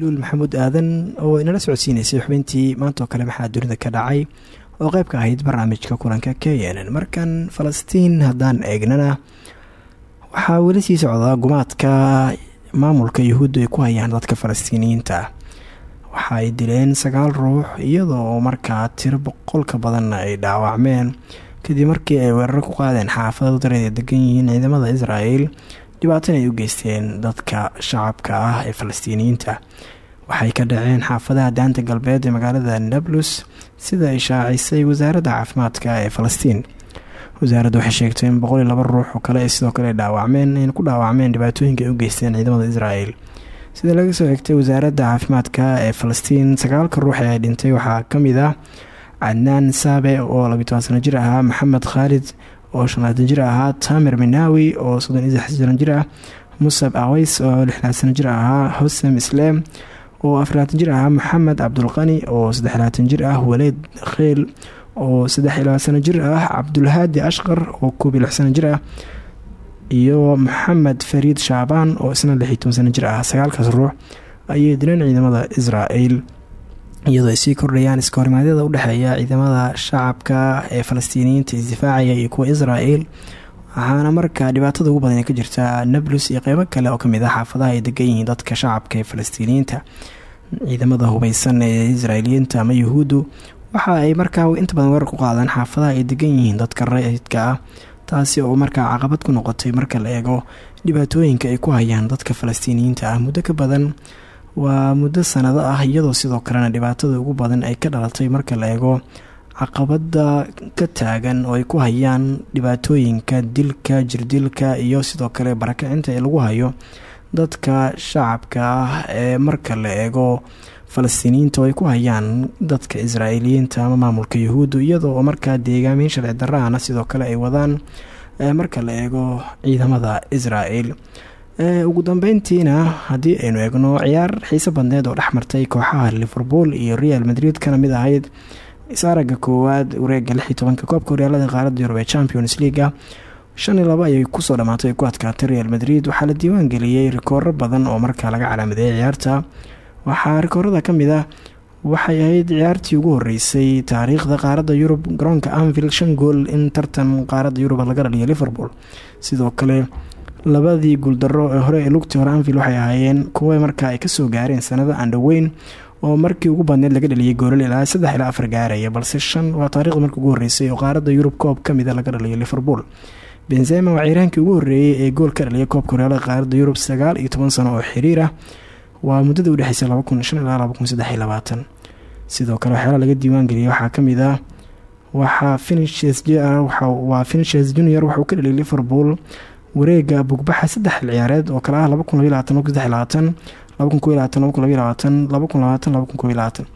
Luul maxamuud aadan oo inala socodsiineysay xubintii maanta oo kale maxaa dunida ka dhacay oo qeyb ka ahayd barnaamijka kulanka k n n. Markan falastiin haddaan eegnana waxaa weli sii socdaa gumaadka maamulka yuhuudda ay ku hayaan dadka falastiiniyiinta. Waxa ay dileen sagaal ruux iyadoo markaa tiro boqolka badanna ay dhaawacmeen. Kadib markii ay weerar ku qaadeen xaafada dareeda degan yihiin ciidamada israel dhibaatana ay u geysteen dadka shacabka ah ee falastiiniyiinta. Waxay ka dhaceen xaafadaha daanta galbeed ee magaalada nablus sida ay shaacisay wasaaradda caafimaadka ee falastiin wasaaradda waxay sheegtay in boqol iyo laba ruux oo kale sidoo kale dhaawacmeen ayna ku dhaawacmeen dhibaatooyinka ay u geysteen ciidamada israel sida laga soo xigtay wasaaradda caafimaadka ee falastiin sagaalka ruux ee ay dhintay waxaa ka mid ah cadnaan saabe oo labiyi toban sano jir ahaa maxamed khaalid oo shanaatan jir ahaa taamir minaawi oo soddon iyo sax sano jir ah musab aweys oo lixlaatan sano jir ahaa xusem islaam oo afaraatan jir ahaa maxamed cabdulqani oo saddexlaatan jir ah waleed kheel oo saddex iyo labaatan sano jir ah cabdulhaadi ashqar oo koob iyo lix sano jir ah iyo maxamed fariid shaabaan oo isna lix iyo toban sano jir ah. Sagaalkaas ruux ayay dileen ciidamada israel iyadoo ay sii kordhayaan iska horimaadyada udhexeeya ciidamada shacabka ee falastiiniyiinta isdifaacaya iyo kuwa israel waxaana markaa dhibaatada ugu badan ka jirta nablus iyo qeybo kale oo ka mid ah xaafadaha ay degan yihiin dadka shacabka ee falastiiniyiinta. Ciidamada hubeysan ee israeliyiinta ama yuhuuddu waxa ay markaa inta badan weerar ku qaadaan xaafadaha ay degan yihiin dadka rayidka ah taasi oo markaa caqabad ku noqotay marka la eego dhibaatooyinka ay ku hayaan dadka falastiiniyiinta ah. Muddo ka badan waa muddo sanado ah iyadoo sidoo kalena dhibaatada ugu badan ay ka dhalatay marka la eego caqabada ka taagan oo ay ku hayaan dhibaatooyinka dilka jirdilka iyo sidoo kale barakacinta ee lagu hayo dadka shacabka ah ee marka la eego falastiiniyiinta oo ay ku hayaan dadka israa'iiliyiinta ama maamulka yuhuuddu iyadoo markaa deegaamiin sharci darahana sidoo kale ay wadaan marka la eego ciidamada israel ugu dambeyntiina haddii aynu eegno ciyaar xiise badneed oo dhexmartay kooxaha liverpool iyo real madrid kana mid ahayd isaaraga koowaad wareega lix iyo koobka horyaalada qaaradda yurub ee champions leaga shan iyo labo ayay ku soo dhamaatay ku adkaatay real madrid. Waxaa la diiwaan geliyey rikooro badan oo markaa laga calaamadeeyay ciyaarta waxaa rikoorada ka mid ah waxay ahayd ciyaartii ugu horeysay taariikhda qaaradda yurub garoonka anvil shan gool in tartan qaaradda yurub laga dhaliyo liverpool. Sidoo kale labadii guuldaro ee hore ee lugtii hore anvil waxay ahaayeen kuwa markaa ay ka soo gaareen sanado andhoweyn oo markii ugu badneed laga dhaliyay goolal ilaa saddex ilaa afar gaaraya balse shan waa taarikhda markii ugu horeysay oo qaaradda yurub koob kamida laga dhaliyo liverpool. Benzema waa ciiraankii ugu horeeyey ee gool ka dhaliya koobka horyaalada qaaradda yurub sagaal iyo toban sano oo xiriir ah waa muddada udhexeysa laba kun shan ilaa laba kun saddex iyo labaatan. Sidoo kale waxyaala laga diiwaan geliyay waxaa ka mid ah waxaa finishes waa finishes junior waxauu ka dhaliyay liverpool. Wareega bugbaxa saddex xil ciyaareed oo kale ah laba kun labaiy labatan laba kun saddex labaatan laba kun kow iyo labatan laba kun labaiy labaatan laba kun labaatan laba kun kow iyo labaatan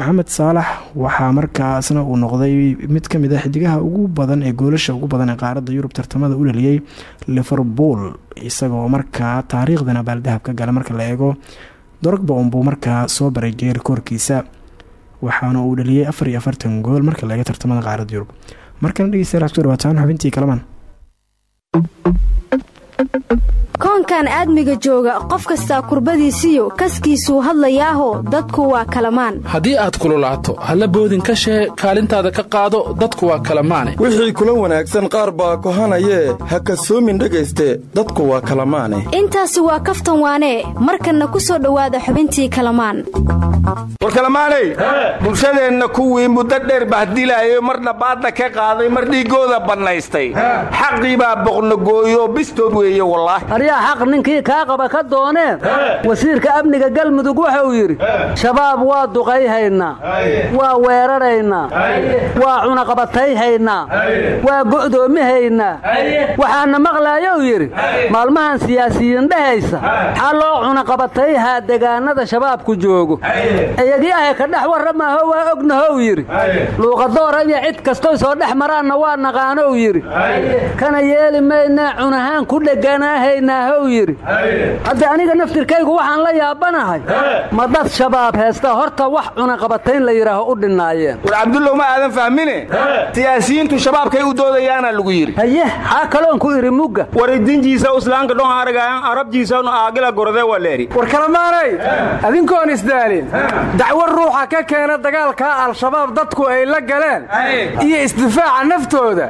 maxamed saalax waxaa markaasna uu noqday mid ka mid a xidigaha ugu badan ee goolasha ugu badan ee qaaradda yurub tartamada u dhaliyey liverpool isagoo markaa taariikhdana baaldahab ka gala marka la eego dorogba unbuu markaa soo bareejiyay rikoorkiisa waxaana uu dhaliyey afar iyo afartan gool marka la eego tartamada qaaradda yurub. Markana dhegeystayaal waxad ku dhawaataan xubintii kalamaan koonkan aadmiga jooga qof kastaa kurbadiisiyo kaskiisuu hadlayaaho dadku waa kalamaan. Haddii aad kululaato halla boodin ka shee kaalintaada ka qaado dadku waa kalamaane. Wixii kula wanaagsan qaar baa kohanayee ha kasoomin dhegayste dadku waa kalamaane. Intaasi waa kaftan waanee markanna ku soo dhowaada xubintii kalamaan. War kalamaanay bulshadeenna kuwii muddo dheer bahdilaayo mar dhabaadda ka qaaday mar dhiiggooda bannaystay. Xaqii baa boqnogooyo bistood wey aryaa xaq ninkii kaa qaba ka dooneen wasiirka amniga galmudug wuxuu yidhi shabaab waa duqayhaynaa waa weeraraynaa waa cunaqabatayhaynaa waa go'doomihaynaa waxaana maqlaayou yidhi maalmahan siyaasiyiin dhehaysa xaa loo cunaqabatayhaa degaanada shabaabku joogo? Iyagii ahay ka dhex warramaaho waa ognahow yidhi. Luuqadoora iyo cid kastoy soo dhex maraanna waa naqaanow yidhi. Kana yeeli maynaa cunahaan ku dheganaahaynaahw yidhi hadda aniga naftirkaygu waxaan la yaabanahay. Ma dad shabaab heesta horta wax cunaqabatayn la yidhaaho u dhinnaayeen war cabdullow ma aadan fahmine? Siyaasiyiintu shabaabkay u doodayaana lagu yidhi haye xaa kaloon ku idhi mugga. Waridinjiisa islaanka dhon aragayan arabjiisanu aagila gorode waa leeri. War kalamaanay adinkoon isdaalin dacwo ruuxa ka keena dagaalkaa al-shabaab dadku ay la galeen. Iyo isdifaaca naftooda.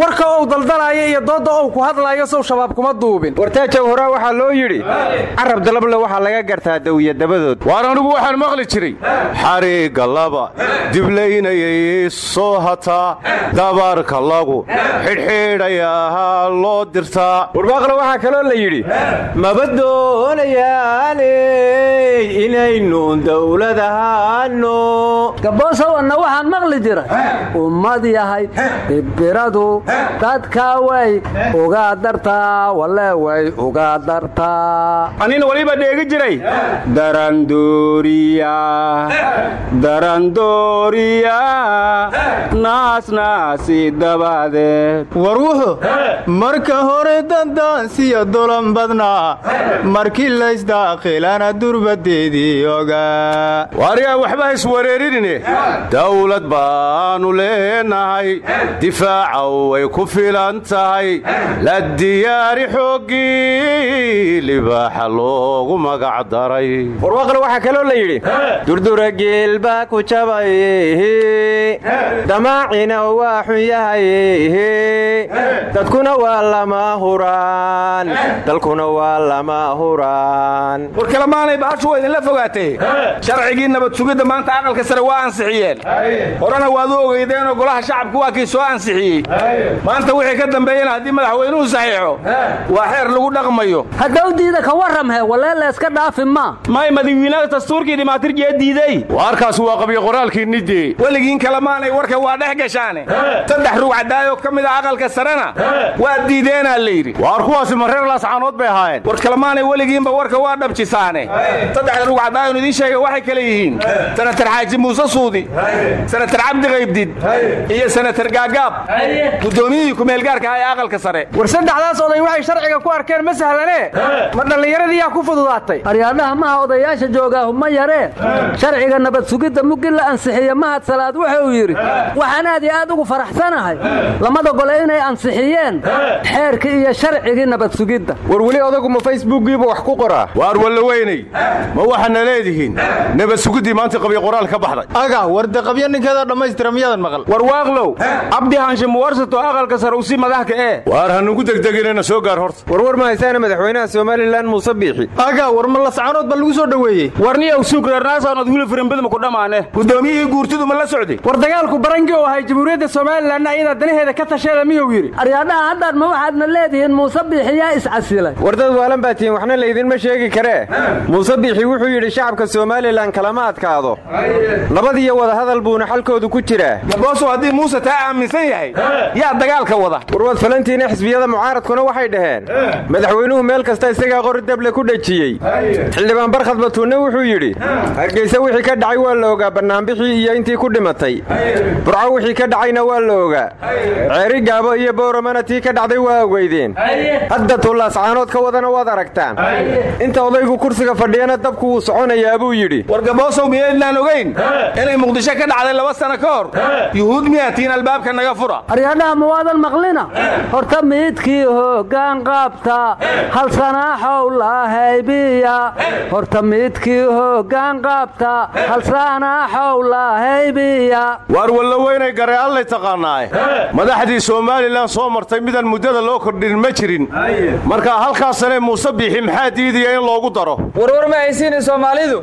Warka ou daldalaayo iyo doodda ou ku hadlaayo sow shabaab kuma duubin. Wartaajow horaa waxaa loo yidhi carab dalable waxaa laga gartaa dawiya dabadood. Waar anigu waxaan maqli jiray. Xariigga laba diblaynayay soo hataa dabaarka lagu xidhxidhayaa loo dirtaa warbaaqla waxaa kaloo la yidhi maba doonayaane inaynu dawlad ahaano gaboosowanna waxaan maqli jiray ummad yahay ibiradu dadka way uga dartaa walle way uga dartaa anina waliba dheegi jiray? Darandooriya darandooriya naasnaasi dabadeed war wuxuu marka hore dandaansiya dolan badnaa markii laysdaaqilana durbadeedii ogaa waaryaa waxba iswareerinine dawlad baannu leenahay difaaca way ku filan tahay diyaari xooggii libaaxa loogu magac daray warwaaqle waxaa kaloo la yidhi durdura geel baa ku jabay damaacina waa xun yahay dadkuna waa lama huraan dalkuna waa lama huraan. War kalamaanay bahashu waa idinla fogaatee. Sharcigii nabad sugidda maanta aqalka sare waa ansixiyeen. Horena waad u ogeydeenoo golaha shacabku waa kii soo ansixiyey. Maanta wixii ka dambeeyena haddii madaxweynuhu saxiixo waa xeer lagu dhaqmayo. Haddawdiida ka warramhe walee layska dhaafi maa may madawiinaha dastuurkii dhimaatirjee diiday. Waarkaas waa qabyo qoraalkii nidee weligiin kalamaanay warka waa dhex gashaane. Saddex rugcadaayoo ka mid a aqalka sarena. Waa diideenaa la yidhi. Waar kuwaasi ma reer laascaanood bay ahaayeen. War kalamaanay weligiinba warka waa dhabjisaane. Saddexda rugcadaayon idiin sheega waxay kale yihiin. Sanatar xaaji muuse suudi. Sanatar cabdi qaybdid. Iyo sanatar gaagaab guddoomiyihii kumeelgaarka ah ee aqalka sare. War saddexdaas oday waxay sharciga ku arkeen ma sahlane? Ma dhallinyaradiiyaa ku fududaatay? Aryaadhaha maha odayaasha joogaahu ma yareen sharciga nabad sugidda muggi la ansixiye mahad salaad wuxuu yidhi waxaan aad iyo aad ugu faraxsanahay. Lamada gole inay ansixiyeen. Xeerkii iyo sharcigii nabad sugidda war weli odagu ma facebookiiba wax ku qoraa waar walla weynay ma waxaadna leedihiin? Nabad sugiddii maanta qabyo qoraal ka baxday. Aga warde qabyo ninkeeda dhammaystira miyadan maqal? War waaqlow. Cabdi haanshe muwarsato aqalka sare usi madaxka ee. Waar hanugu degdeginana soo gaar horta. Warwar ma haysaana madaxweynaha somalilan muuse biixi? Aga war ma lascaanood ba lagu soo dhoweeyey. Warniyow suugreernaasaanood wili firinbidma ku dhammaane guddoomiyihii guurtidu ma la socday. War dagaalku barangi oo ahay jamhuuriyadda somalilanna ayadaa danaheeda ka tasheeda miyuu yidhi? Aryaadhaha haddaan ma waxaadna leedihiin muuse biixi yaa iscasilay war dad waalan baa tihiin waxna laydinma sheegi karee muuse biixi wuxuu yidhi shacabka somalilan kalama adkaado. Nabad iyo wadahadal buuna xalkoodu ku jiraa maboosow haddii muuse taa aaminsan yahay yaa dagaalka wada. Warwaad falantiina xisbiyada mucaaradkuna waxay dhaheen. Madaxweynuhu meel kasta isagaa qori dable ku dhejiyey. Xildhibaan barkhad batuunne wuxuu yidhi hargeysa wixii ka dhacay waa la ogaa bannaanbixii iyo intii ku dhimatay. Burco wixii ka dhacayna waa la ogaa. Ceeri gaabo iyo bowramana tii ka dhacday waa ogeydeen hadda tullaascaanood ka wadana waad aragtaan. Inta odaygu kursiga fadhiyana dabku wuu soconayaa buu yidhi. War gaboosow miyaydnaan ogayn inay muqdisho ka dhacday laba sano ka hor. Yuhuud miyaatiin albaabka naga fura? Aryaadhaha ma waadan maqlina? Horta miidkii hoggaan qaabta hal sanaaxow lahaybiya horta miidkii hoggaan qaabta hal sanaaxow lahaybiya waar walla weynay gare allay taqaannaaye madaxdii somalilan soo martay midaan muddada loo kordhin ma jirin. Marka halkaas sane muuse biixi maxaa diidaya in loogu daro? Warwar ma haysi haysiina soomaalidu.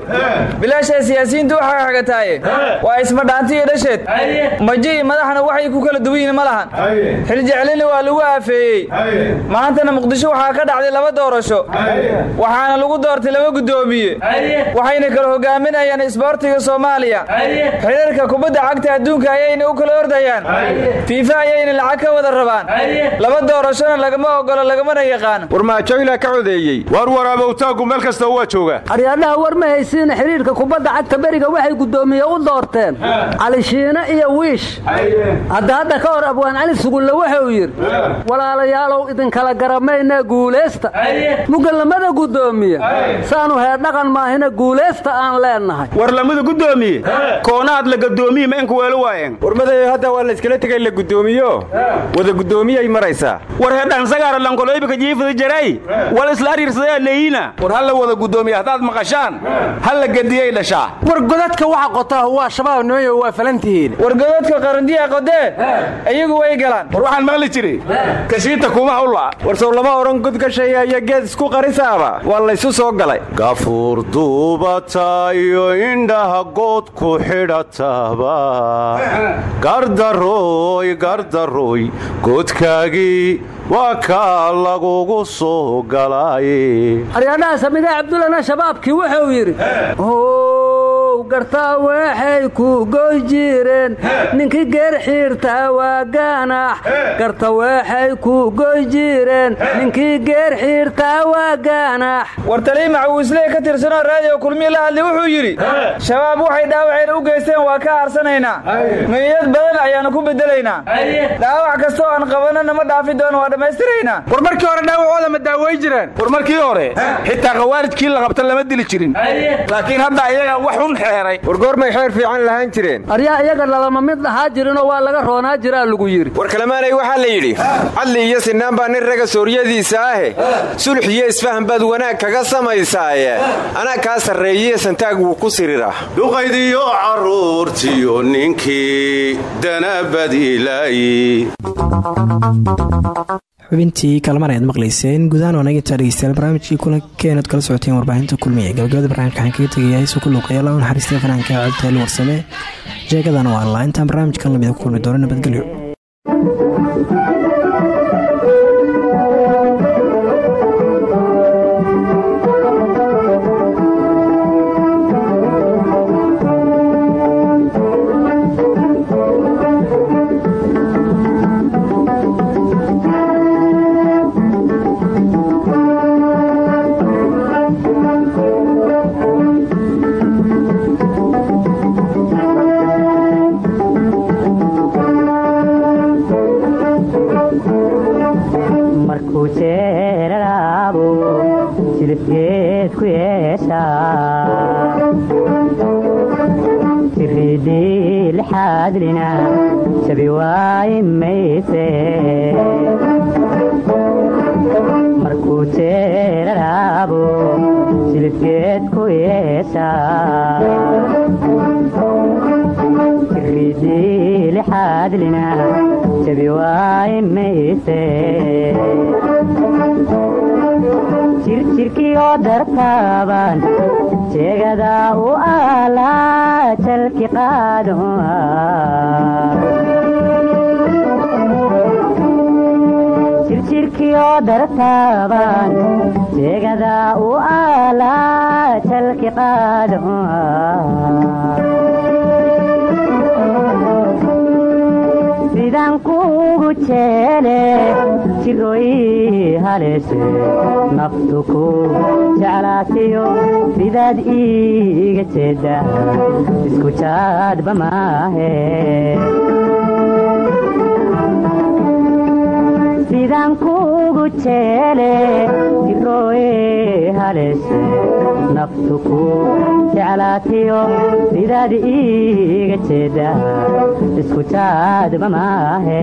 Bilaashay siyaasiyiintu waxaa xagataaye. Waa ismadhaanti iyo dhasheed. Maji iyo madaxna waxay ku kala duwan yihiin ma lahan. Xiljeclina waa lagu aafeeyey maantana muqdisho waxaa ka dhacday laba doorasho. Waxaana lagu doortay laba guddoomiye waxayna kala hogaaminayaan isboortiga soomaaliya. Xiriirka kubadda cagta adduunka ayayna u kala ordayaan. Fiifa ayayna lacag ka wada rabaan. Laba doorashona lagama ogolo lagamana yaqaan. Warmaajoyla ka codeeyey? Waar waraabowtaanku meel kasta waa joogaa aryaadhaha war ma haysiina xiriirka kubadda cagta beriga waxay guddoomiye u doorteen. Cali shiine iyo wiish. Hadda hadda ka hor abwaan cali sugulle wuxuu yidhi walaalayaalow idinkala garamayna guulaysta. Mugallamada guddoomiye saanu heerdhaqan maahina guulaysta aan leennahay war lamada guddoomiye koonaad la gadoomiye ma inku weelo waayeen? Warmadayo hadda waa layskala tegay la guddoomiyo wada guddoomiyay maraysaa. War hedhansagaara lankoloybika jiifada jaray wal isla ariirsadaa leeyina war halla wada guddoomiye haddaad maqashaan? Halla gediyay dhashaa? War godadka waxa qotaa waa shabaab nimayo waa falantihiin. War godadka qarandiya qodee? Iyagu way galaan. War waxaan maqli jiray. Kashiita kuma hawla war sow lama odhan godgasheeya iyo geed isku qarisaaba. Waa laysu soo galay. Gafuur duubata iyo indhaha good ku xidhataba gardarooy gardarooy godkaagii waa kaa lagugu soo galaaye aryaadhaha samigaa cabdullana shabaabkii wuxuu yidhi ow gartaa waxay ku goy jireen. Ninkii geer xiirtaa waa gaanax. Garta waxay ku goy jireen. Ninkii geer xiirtaa waa gaanax. War talii macawiisley ka tirsanoo raadiyo kulmiye la hadli wuxuu yidhi shabaab waxay dhaawacayna u geysteen waa ka aarsanaynaa meeyad badan ayaanu ku bedelaynaa dhaawac kastoo aan qabanana ma dhaafi doono waa dhammaystiraynaa war markii hore dhaawacooda ma daaway jireen. War markii hore xitaa khawaarijkii la qabta lama dili jirin. Laakiin hadda ayaga wax un xeeray. War goormay xeer fiican lahaan jireen. Aryaa iyaga lalama mid dhahaa jirinoo waa laga roonaa jiraa lagu yidhi. War kalemaanay waxaa la yidhi cadli iyo sinaan baa nin raga sooryadiisa ahe. Sulx iyo isfahan baad wanaag kaga samaysaaye. Anaa kaa sarreeyiye santaag wuu ku siriraa duqaydiyo carruurtiyo ninkii danabadiilaayi xubintii kalmar ayaad maqlayseen gudahaan waa naga intaa dhegeystayaal barnaamijkii kulankeenad kala socoteen warbaahinta kulmiye. Gabagabada barnaamijka waxaan kaga tegayaa heesuu ku luuqeeya la naxariistay fanaanka cabditaali warsame jeegadana waa allah intaan barnaamijkan lamida ku kulmi doono nabadgelyo yeeshaa jiridii lixaadlina jabi waayi mayse jirjirkii oo dartaaban jeegada u aalaa jalki qaado oo dartaaban jeegada u aalaa jalki qaado sidaan kuugu jeele jirooyi haleeshe naftu ku jeclaatiyo sidaad iiga jeedda isku jaadhba maahe sidaan kuugu jeele jirooye haleeshe naftu ku jeclaatiyo sidaad iiga jeedda isku jaadhba maahe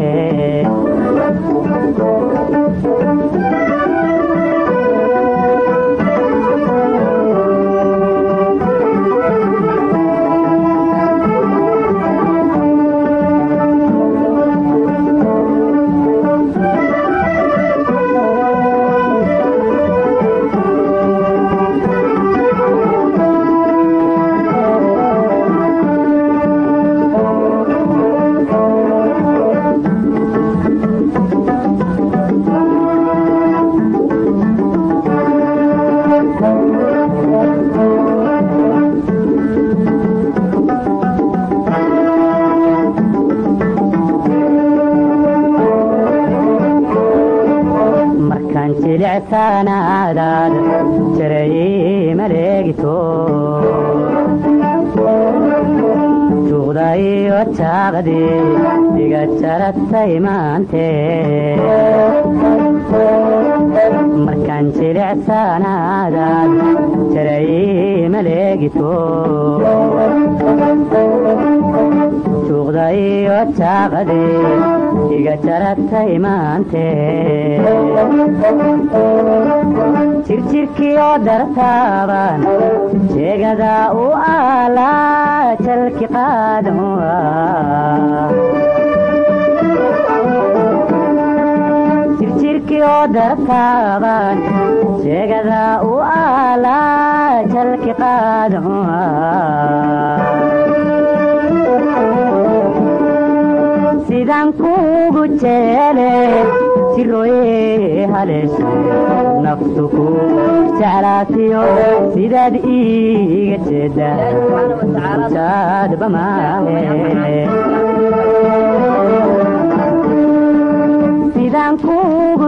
sheegada u ala jalki qaadsidaan kugu jeele siroye haleeshe naftu ku jeclaatiyo sidaad iiga jeeda jaadba maahe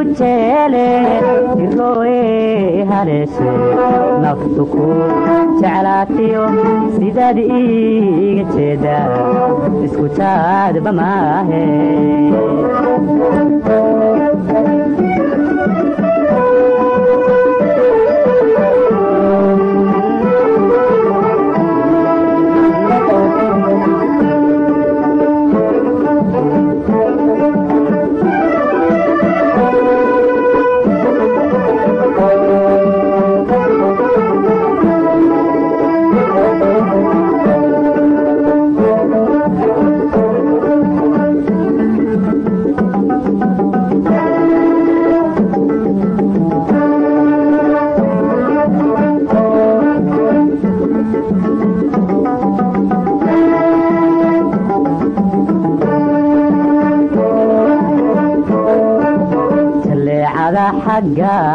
jeele diroe haleeshe naftu ku jeclaatiyo sidaad iiga jeeda isku jaadba maahe.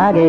ಹಾಗೆ